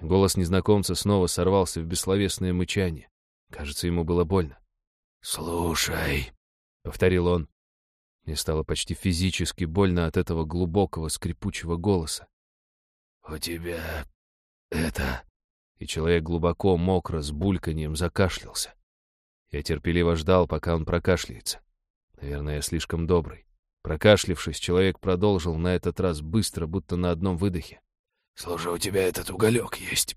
Голос незнакомца снова сорвался в бессловесное мычание. Кажется, ему было больно. «Слушай», — повторил он. Мне стало почти физически больно от этого глубокого скрипучего голоса. «У тебя это...» И человек глубоко, мокро, с бульканьем закашлялся. Я терпеливо ждал, пока он прокашляется. Наверное, я слишком добрый. Прокашлившись, человек продолжил на этот раз быстро, будто на одном выдохе. «Слушай, у тебя этот уголек есть?»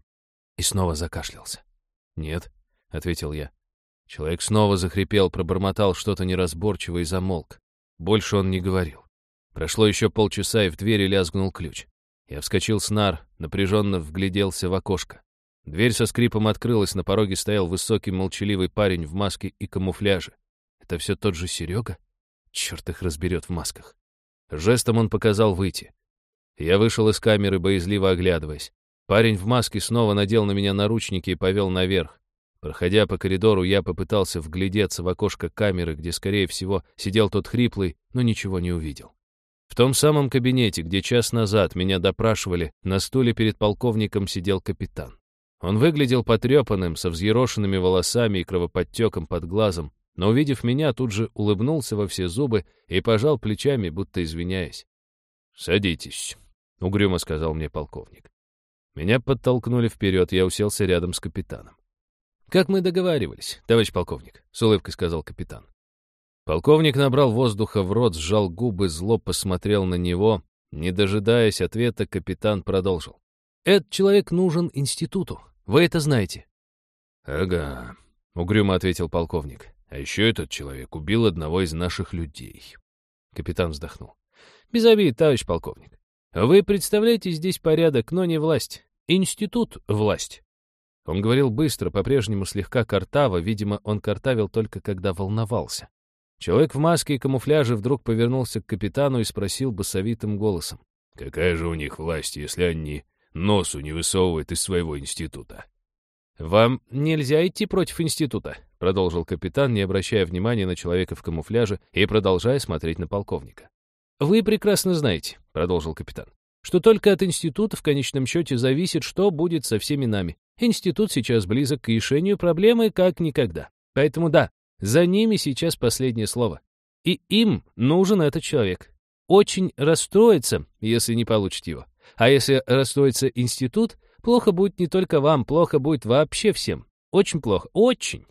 И снова закашлялся. «Нет», — ответил я. Человек снова захрипел, пробормотал что-то неразборчиво и замолк. Больше он не говорил. Прошло еще полчаса, и в двери лязгнул ключ. Я вскочил с нар, напряженно вгляделся в окошко. Дверь со скрипом открылась, на пороге стоял высокий молчаливый парень в маске и камуфляже. Это все тот же Серега? Черт их разберет в масках. Жестом он показал выйти. Я вышел из камеры, боязливо оглядываясь. Парень в маске снова надел на меня наручники и повел наверх. Проходя по коридору, я попытался вглядеться в окошко камеры, где, скорее всего, сидел тот хриплый, но ничего не увидел. В том самом кабинете, где час назад меня допрашивали, на стуле перед полковником сидел капитан. Он выглядел потрепанным, со взъерошенными волосами и кровоподтеком под глазом, но, увидев меня, тут же улыбнулся во все зубы и пожал плечами, будто извиняясь. «Садитесь», — угрюмо сказал мне полковник. Меня подтолкнули вперед, я уселся рядом с капитаном. «Как мы договаривались, товарищ полковник», — с улыбкой сказал капитан. Полковник набрал воздуха в рот, сжал губы, зло посмотрел на него. Не дожидаясь ответа, капитан продолжил. «Этот человек нужен институту. Вы это знаете». «Ага», — угрюмо ответил полковник. «А еще этот человек убил одного из наших людей». Капитан вздохнул. «Без обид, товарищ полковник. Вы представляете здесь порядок, но не власть. Институт — власть. Он говорил быстро, по-прежнему слегка картаво, видимо, он картавил только когда волновался. Человек в маске и камуфляже вдруг повернулся к капитану и спросил басовитым голосом. «Какая же у них власть, если они носу не высовывают из своего института?» «Вам нельзя идти против института», — продолжил капитан, не обращая внимания на человека в камуфляже и продолжая смотреть на полковника. «Вы прекрасно знаете», — продолжил капитан, «что только от института в конечном счете зависит, что будет со всеми нами. Институт сейчас близок к решению проблемы как никогда. Поэтому да, за ними сейчас последнее слово. И им нужен этот человек. Очень расстроится, если не получит его. А если расстроится институт, плохо будет не только вам, плохо будет вообще всем. Очень плохо, очень.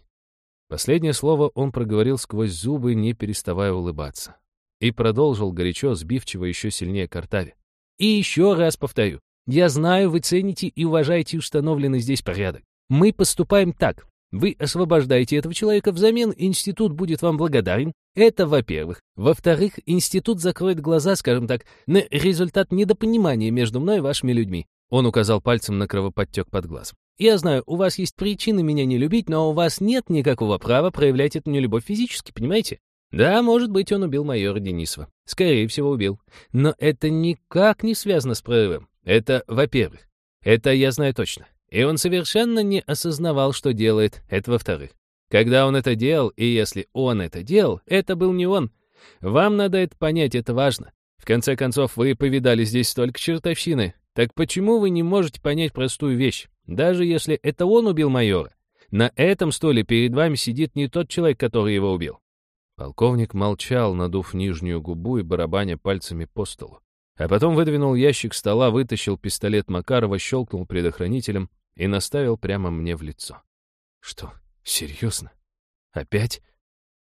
Последнее слово он проговорил сквозь зубы, не переставая улыбаться. И продолжил горячо, сбивчиво еще сильнее картаве. И еще раз повторю, я знаю, вы цените и уважаете установленный здесь порядок. Мы поступаем так. Вы освобождаете этого человека, взамен институт будет вам благодарен. Это во-первых. Во-вторых, институт закроет глаза, скажем так, на результат недопонимания между мной и вашими людьми. Он указал пальцем на кровоподтек под глазом. Я знаю, у вас есть причины меня не любить, но у вас нет никакого права проявлять эту нелюбовь физически, понимаете? Да, может быть, он убил майора Денисова. Скорее всего, убил. Но это никак не связано с прорывом. Это, во-первых. Это я знаю точно. И он совершенно не осознавал, что делает. Это во-вторых. Когда он это делал, и если он это делал, это был не он. Вам надо это понять, это важно. В конце концов, вы повидали здесь столько чертовщины. Так почему вы не можете понять простую вещь? Даже если это он убил майора, на этом столе перед вами сидит не тот человек, который его убил. Полковник молчал, надув нижнюю губу и барабаня пальцами по столу. А потом выдвинул ящик стола, вытащил пистолет Макарова, щелкнул предохранителем и наставил прямо мне в лицо. Что, серьезно? Опять?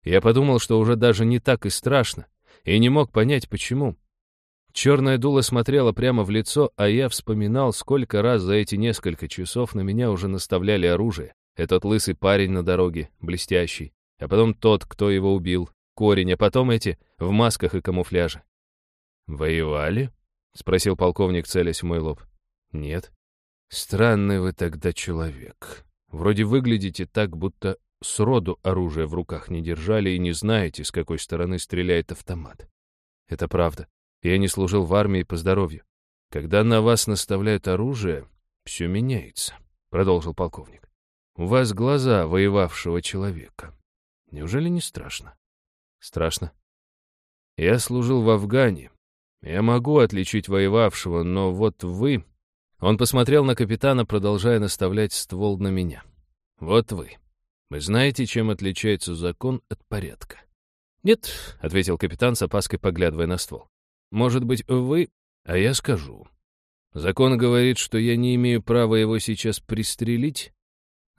Я подумал, что уже даже не так и страшно, и не мог понять, почему. Черное дуло смотрело прямо в лицо, а я вспоминал, сколько раз за эти несколько часов на меня уже наставляли оружие. Этот лысый парень на дороге, блестящий, а потом тот, кто его убил, корень, а потом эти в масках и камуфляже. «Воевали?» — спросил полковник, целясь в мой лоб. «Нет». «Странный вы тогда человек. Вроде выглядите так, будто сроду оружие в руках не держали и не знаете, с какой стороны стреляет автомат. Это правда. Я не служил в армии по здоровью. Когда на вас наставляют оружие, все меняется, — продолжил полковник. У вас глаза воевавшего человека. Неужели не страшно? Страшно. Я служил в Афгане. Я могу отличить воевавшего, но вот вы... Он посмотрел на капитана, продолжая наставлять ствол на меня. Вот вы. Вы знаете, чем отличается закон от порядка? «Нет», — ответил капитан с опаской, поглядывая на ствол. Может быть, вы... А я скажу. Закон говорит, что я не имею права его сейчас пристрелить.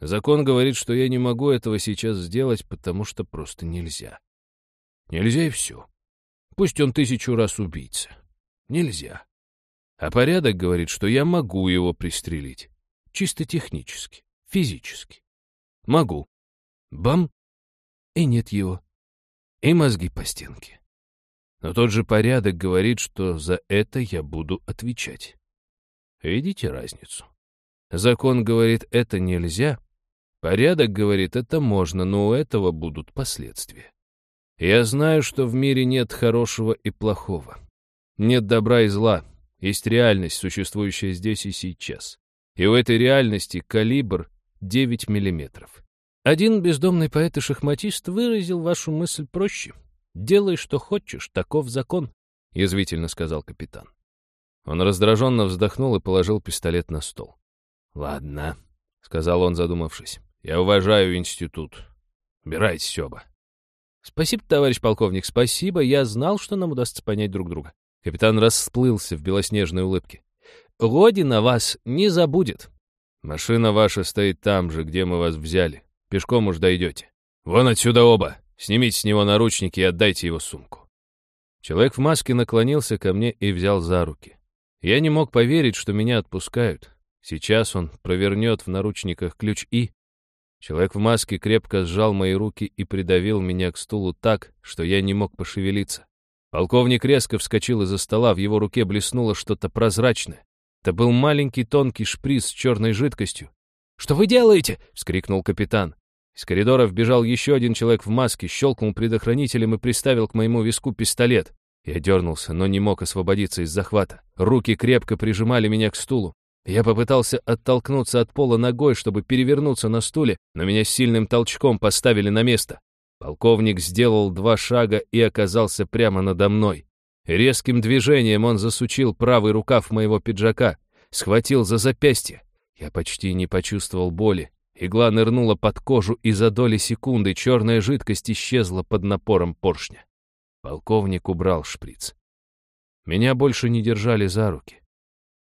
Закон говорит, что я не могу этого сейчас сделать, потому что просто нельзя. Нельзя и все. Пусть он тысячу раз убийца. Нельзя. А порядок говорит, что я могу его пристрелить. Чисто технически, физически. Могу. Бам! И нет его. И мозги по стенке. Но тот же порядок говорит, что за это я буду отвечать. Видите разницу? Закон говорит, это нельзя. Порядок говорит, это можно, но у этого будут последствия. Я знаю, что в мире нет хорошего и плохого. Нет добра и зла. Есть реальность, существующая здесь и сейчас. И у этой реальности калибр 9 миллиметров. Один бездомный поэт и шахматист выразил вашу мысль проще — «Делай, что хочешь, таков закон», — язвительно сказал капитан. Он раздраженно вздохнул и положил пистолет на стол. «Ладно», — сказал он, задумавшись. «Я уважаю институт. Убирайтесь оба». «Спасибо, товарищ полковник, спасибо. Я знал, что нам удастся понять друг друга». Капитан расплылся в белоснежной улыбке. «Родина вас не забудет». «Машина ваша стоит там же, где мы вас взяли. Пешком уж дойдете. Вон отсюда оба!» Снимите с него наручники и отдайте его сумку. Человек в маске наклонился ко мне и взял за руки. Я не мог поверить, что меня отпускают. Сейчас он провернет в наручниках ключ и... Человек в маске крепко сжал мои руки и придавил меня к стулу так, что я не мог пошевелиться. Полковник резко вскочил из-за стола, в его руке блеснуло что-то прозрачное. Это был маленький тонкий шприц с черной жидкостью. «Что вы делаете?» — вскрикнул капитан. Из коридора вбежал еще один человек в маске, щелкнул предохранителем и приставил к моему виску пистолет. Я дернулся, но не мог освободиться из захвата. Руки крепко прижимали меня к стулу. Я попытался оттолкнуться от пола ногой, чтобы перевернуться на стуле, но меня сильным толчком поставили на место. Полковник сделал два шага и оказался прямо надо мной. Резким движением он засучил правый рукав моего пиджака, схватил за запястье. Я почти не почувствовал боли, Игла нырнула под кожу, и за доли секунды черная жидкость исчезла под напором поршня. Полковник убрал шприц. Меня больше не держали за руки.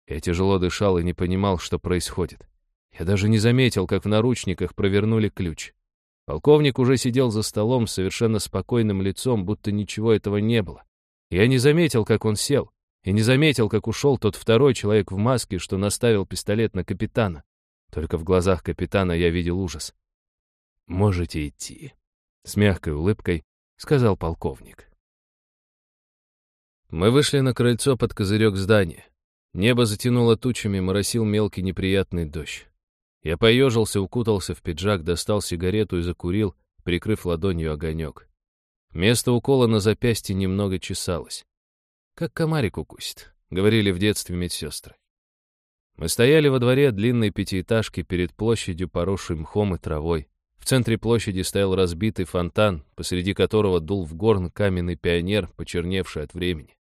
Я тяжело дышал и не понимал, что происходит. Я даже не заметил, как в наручниках провернули ключ. Полковник уже сидел за столом с совершенно спокойным лицом, будто ничего этого не было. Я не заметил, как он сел, и не заметил, как ушел тот второй человек в маске, что наставил пистолет на капитана. Только в глазах капитана я видел ужас. «Можете идти», — с мягкой улыбкой сказал полковник. Мы вышли на крыльцо под козырек здания. Небо затянуло тучами, моросил мелкий неприятный дождь. Я поежился, укутался в пиджак, достал сигарету и закурил, прикрыв ладонью огонек. Место укола на запястье немного чесалось. «Как комарик укусит», — говорили в детстве медсестры. Мы стояли во дворе длинной пятиэтажки перед площадью, поросшей мхом и травой. В центре площади стоял разбитый фонтан, посреди которого дул в горн каменный пионер, почерневший от времени.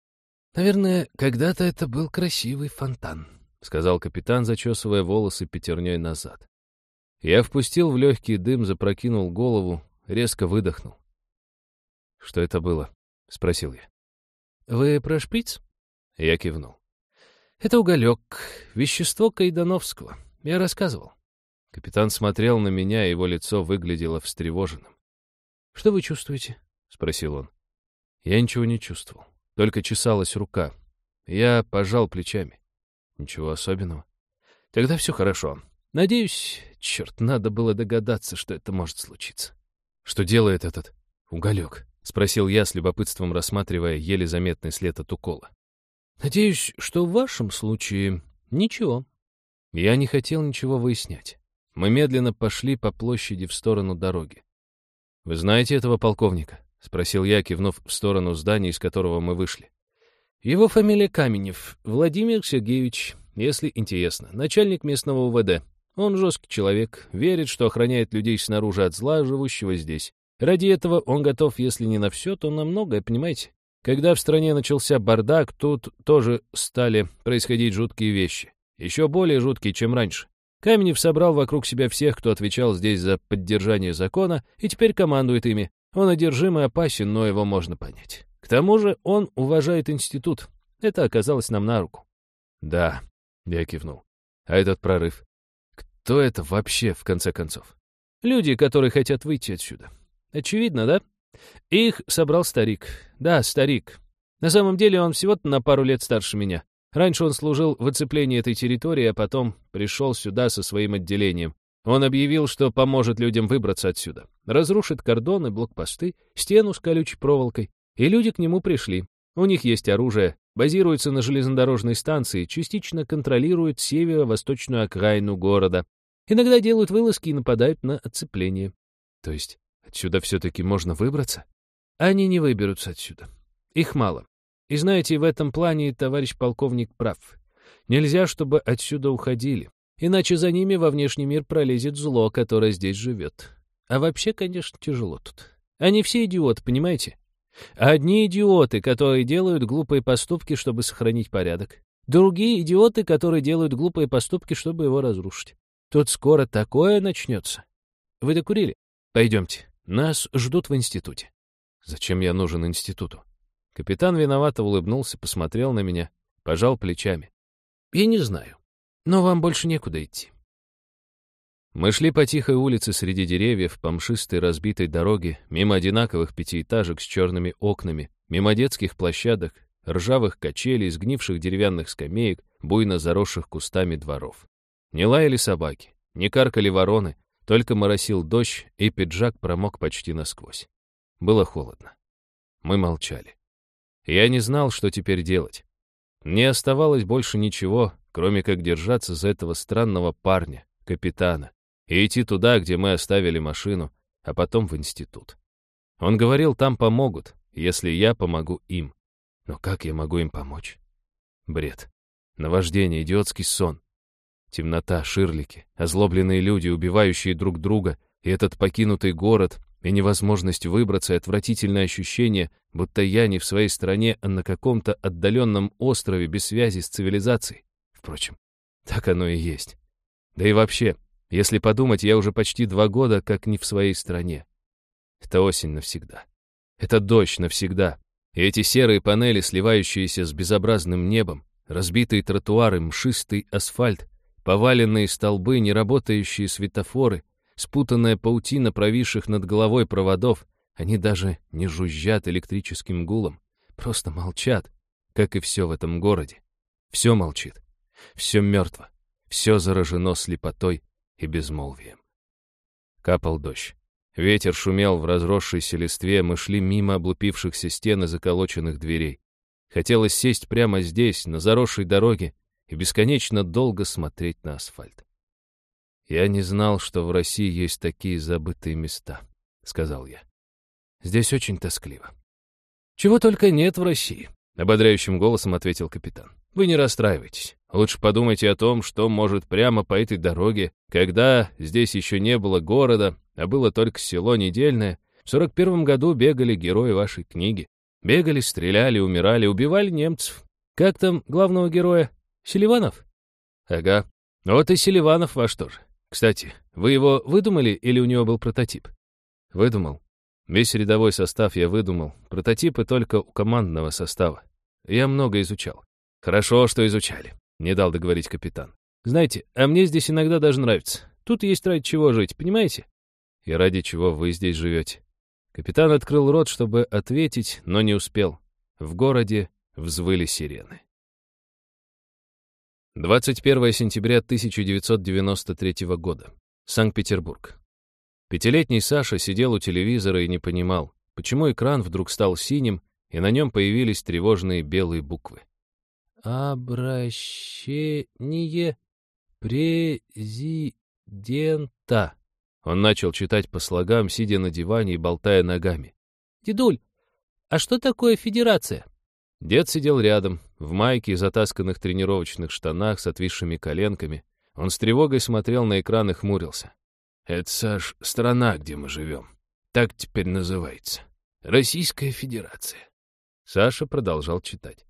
«Наверное, когда-то это был красивый фонтан», — сказал капитан, зачесывая волосы пятерней назад. Я впустил в легкий дым, запрокинул голову, резко выдохнул. «Что это было?» — спросил я. «Вы про шприц?» Я кивнул. «Это уголек, вещество Кайдановского. Я рассказывал». Капитан смотрел на меня, и его лицо выглядело встревоженным. «Что вы чувствуете?» — спросил он. Я ничего не чувствовал, только чесалась рука. Я пожал плечами. Ничего особенного. Тогда все хорошо. Надеюсь, черт, надо было догадаться, что это может случиться. Что делает этот уголек? Спросил я с любопытством, рассматривая еле заметный след от укола. Надеюсь, что в вашем случае ничего. Я не хотел ничего выяснять. Мы медленно пошли по площади в сторону дороги. «Вы знаете этого полковника?» — спросил я, кивнув в сторону здания, из которого мы вышли. «Его фамилия Каменев, Владимир Сергеевич, если интересно, начальник местного УВД. Он жесткий человек, верит, что охраняет людей снаружи от зла, живущего здесь. Ради этого он готов, если не на все, то на многое, понимаете? Когда в стране начался бардак, тут тоже стали происходить жуткие вещи. Еще более жуткие, чем раньше. Каменев собрал вокруг себя всех, кто отвечал здесь за поддержание закона, и теперь командует ими. Он одержим и опасен, но его можно понять. К тому же он уважает институт. Это оказалось нам на руку. Да, я кивнул. А этот прорыв? Кто это вообще, в конце концов? Люди, которые хотят выйти отсюда. Очевидно, да? Их собрал старик. Да, старик. На самом деле он всего-то на пару лет старше меня. Раньше он служил в оцеплении этой территории, а потом пришел сюда со своим отделением. Он объявил, что поможет людям выбраться отсюда. Разрушит кордоны, блокпосты, стену с колючей проволокой. И люди к нему пришли. У них есть оружие, базируются на железнодорожной станции, частично контролируют северо-восточную окраину города. Иногда делают вылазки и нападают на оцепление. То есть отсюда все-таки можно выбраться? Они не выберутся отсюда. Их мало. И знаете, в этом плане товарищ полковник прав. Нельзя, чтобы отсюда уходили. Иначе за ними во внешний мир пролезет зло, которое здесь живет. А вообще, конечно, тяжело тут. Они все идиоты, понимаете? Одни идиоты, которые делают глупые поступки, чтобы сохранить порядок. Другие идиоты, которые делают глупые поступки, чтобы его разрушить. Тут скоро такое начнется. Вы докурили? Пойдемте. Нас ждут в институте. Зачем я нужен институту? Капитан виновато улыбнулся, посмотрел на меня, пожал плечами. Я не знаю, но вам больше некуда идти. Мы шли по тихой улице среди деревьев, по мшистой разбитой дороге, мимо одинаковых пятиэтажек с черными окнами, мимо детских площадок, ржавых качелей, сгнивших деревянных скамеек, буйно заросших кустами дворов. Не лаяли собаки, не каркали вороны, только моросил дождь, и пиджак промок почти насквозь. Было холодно. Мы молчали. Я не знал, что теперь делать. Не оставалось больше ничего, кроме как держаться за этого странного парня, капитана, и идти туда, где мы оставили машину, а потом в институт. Он говорил, там помогут, если я помогу им. Но как я могу им помочь? Бред. Наваждение, идиотский сон. Темнота, ширлики, озлобленные люди, убивающие друг друга, и этот покинутый город, и невозможность выбраться, и отвратительное ощущение, будто я не в своей стране, а на каком-то отдаленном острове без связи с цивилизацией. Впрочем, так оно и есть. Да и вообще, если подумать, я уже почти два года как не в своей стране. Это осень навсегда. Это дождь навсегда. И эти серые панели, сливающиеся с безобразным небом, разбитые тротуары, мшистый асфальт, Поваленные столбы, неработающие светофоры, спутанная паутина провисших над головой проводов, они даже не жужжат электрическим гулом, просто молчат, как и все в этом городе. Все молчит, все мертво, все заражено слепотой и безмолвием. Капал дождь. Ветер шумел в разросшейся листве, мы шли мимо облупившихся стен и заколоченных дверей. Хотелось сесть прямо здесь, на заросшей дороге, и бесконечно долго смотреть на асфальт. «Я не знал, что в России есть такие забытые места», — сказал я. «Здесь очень тоскливо». «Чего только нет в России», — ободряющим голосом ответил капитан. «Вы не расстраивайтесь. Лучше подумайте о том, что может прямо по этой дороге, когда здесь еще не было города, а было только село недельное, в сорок первом году бегали герои вашей книги. Бегали, стреляли, умирали, убивали немцев. Как там главного героя? Селиванов? Ага. Вот и Селиванов ваш тоже. Кстати, вы его выдумали или у него был прототип? Выдумал. Весь рядовой состав я выдумал. Прототипы только у командного состава. Я много изучал. Хорошо, что изучали. Не дал договорить капитан. Знаете, а мне здесь иногда даже нравится. Тут есть ради чего жить, понимаете? И ради чего вы здесь живете. Капитан открыл рот, чтобы ответить, но не успел. В городе взвыли сирены. 21 сентября 1993 года. Санкт-Петербург. Пятилетний Саша сидел у телевизора и не понимал, почему экран вдруг стал синим, и на нем появились тревожные белые буквы. «Обращение президента». Он начал читать по слогам, сидя на диване и болтая ногами. «Дедуль, а что такое федерация?» Дед сидел рядом, в майке и затасканных тренировочных штанах с отвисшими коленками. Он с тревогой смотрел на экран и хмурился. «Это, Саш, страна, где мы живем. Так теперь называется. Российская Федерация». Саша продолжал читать.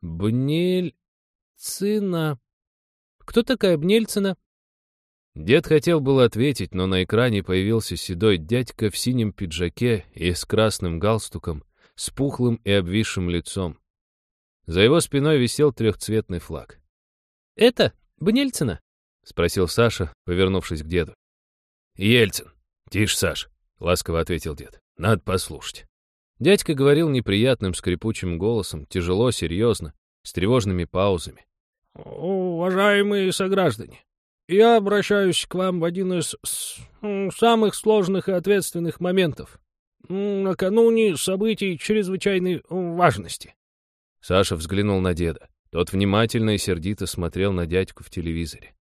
«Бнельцина. Кто такая Бнельцина?» Дед хотел было ответить, но на экране появился седой дядька в синем пиджаке и с красным галстуком, с пухлым и обвисшим лицом. За его спиной висел трехцветный флаг. «Это Бнельцина?» — спросил Саша, повернувшись к деду. «Ельцин. Тише, Саш», — ласково ответил дед. «Надо послушать». Дядька говорил неприятным скрипучим голосом, тяжело, серьезно, с тревожными паузами. «Уважаемые сограждане, я обращаюсь к вам в один из самых сложных и ответственных моментов накануне событий чрезвычайной важности. Саша взглянул на деда. Тот внимательно и сердито смотрел на дядьку в телевизоре.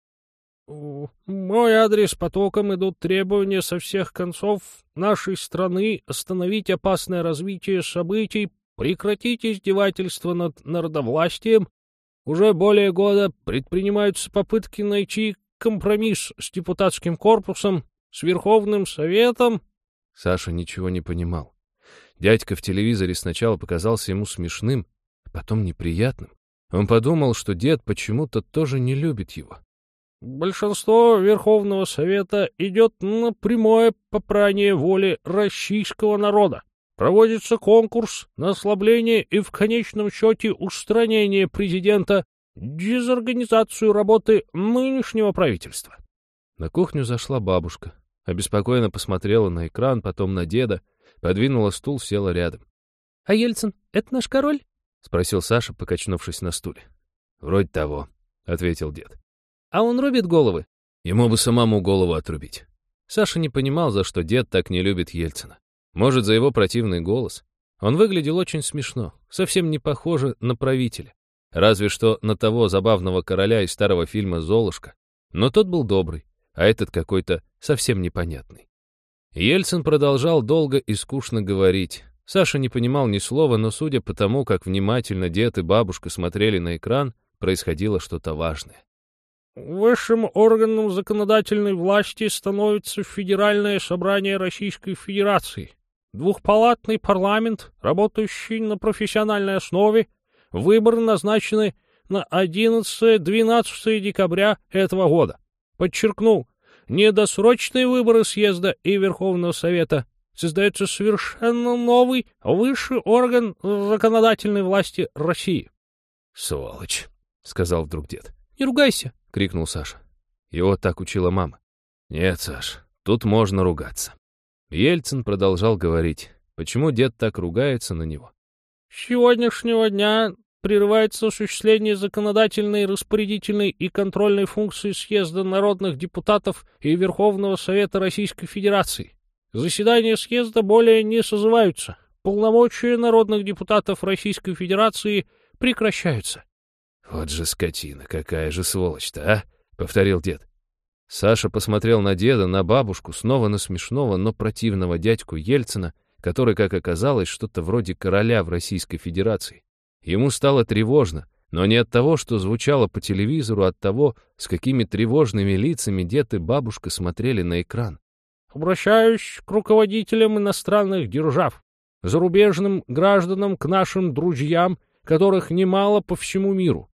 «Мой адрес потоком идут требования со всех концов нашей страны остановить опасное развитие событий, прекратить издевательство над народовластием. Уже более года предпринимаются попытки найти компромисс с депутатским корпусом, с Верховным Советом, Саша ничего не понимал. Дядька в телевизоре сначала показался ему смешным, а потом неприятным. Он подумал, что дед почему-то тоже не любит его. Большинство Верховного Совета идет на прямое попрание воли российского народа. Проводится конкурс на ослабление и в конечном счете устранение президента, дезорганизацию работы нынешнего правительства. На кухню зашла бабушка. Обеспокоенно посмотрела на экран, потом на деда, подвинула стул, села рядом. — А Ельцин — это наш король? — спросил Саша, покачнувшись на стуле. — Вроде того, — ответил дед. — А он рубит головы? Ему бы самому голову отрубить. Саша не понимал, за что дед так не любит Ельцина. Может, за его противный голос. Он выглядел очень смешно, совсем не похоже на правителя. Разве что на того забавного короля из старого фильма «Золушка». Но тот был добрый, а этот какой-то совсем непонятный. Ельцин продолжал долго и скучно говорить. Саша не понимал ни слова, но судя по тому, как внимательно дед и бабушка смотрели на экран, происходило что-то важное. Высшим органом законодательной власти становится Федеральное собрание Российской Федерации. Двухпалатный парламент, работающий на профессиональной основе, выборы назначены на 11-12 декабря этого года. Подчеркну, недосрочные выборы съезда и Верховного Совета создается совершенно новый высший орган законодательной власти России. «Сволочь!» — сказал вдруг дед. «Не ругайся!» — крикнул Саша. Его так учила мама. «Нет, Саш, тут можно ругаться». Ельцин продолжал говорить, почему дед так ругается на него. «С сегодняшнего дня прерывается осуществление законодательной, распорядительной и контрольной функции съезда народных депутатов и Верховного Совета Российской Федерации. Заседания съезда более не созываются. Полномочия народных депутатов Российской Федерации прекращаются. — Вот же скотина, какая же сволочь-то, а? — повторил дед. Саша посмотрел на деда, на бабушку, снова на смешного, но противного дядьку Ельцина, который, как оказалось, что-то вроде короля в Российской Федерации. Ему стало тревожно, но не от того, что звучало по телевизору, а от того, с какими тревожными лицами дед и бабушка смотрели на экран. «Обращаюсь к руководителям иностранных держав, зарубежным гражданам, к нашим друзьям, которых немало по всему миру.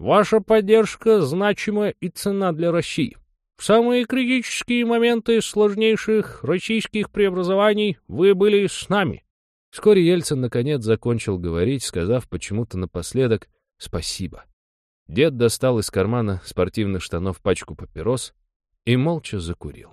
Ваша поддержка значима и цена для России. В самые критические моменты сложнейших российских преобразований вы были с нами. Вскоре Ельцин наконец закончил говорить, сказав почему-то напоследок «спасибо». Дед достал из кармана спортивных штанов пачку папирос и молча закурил.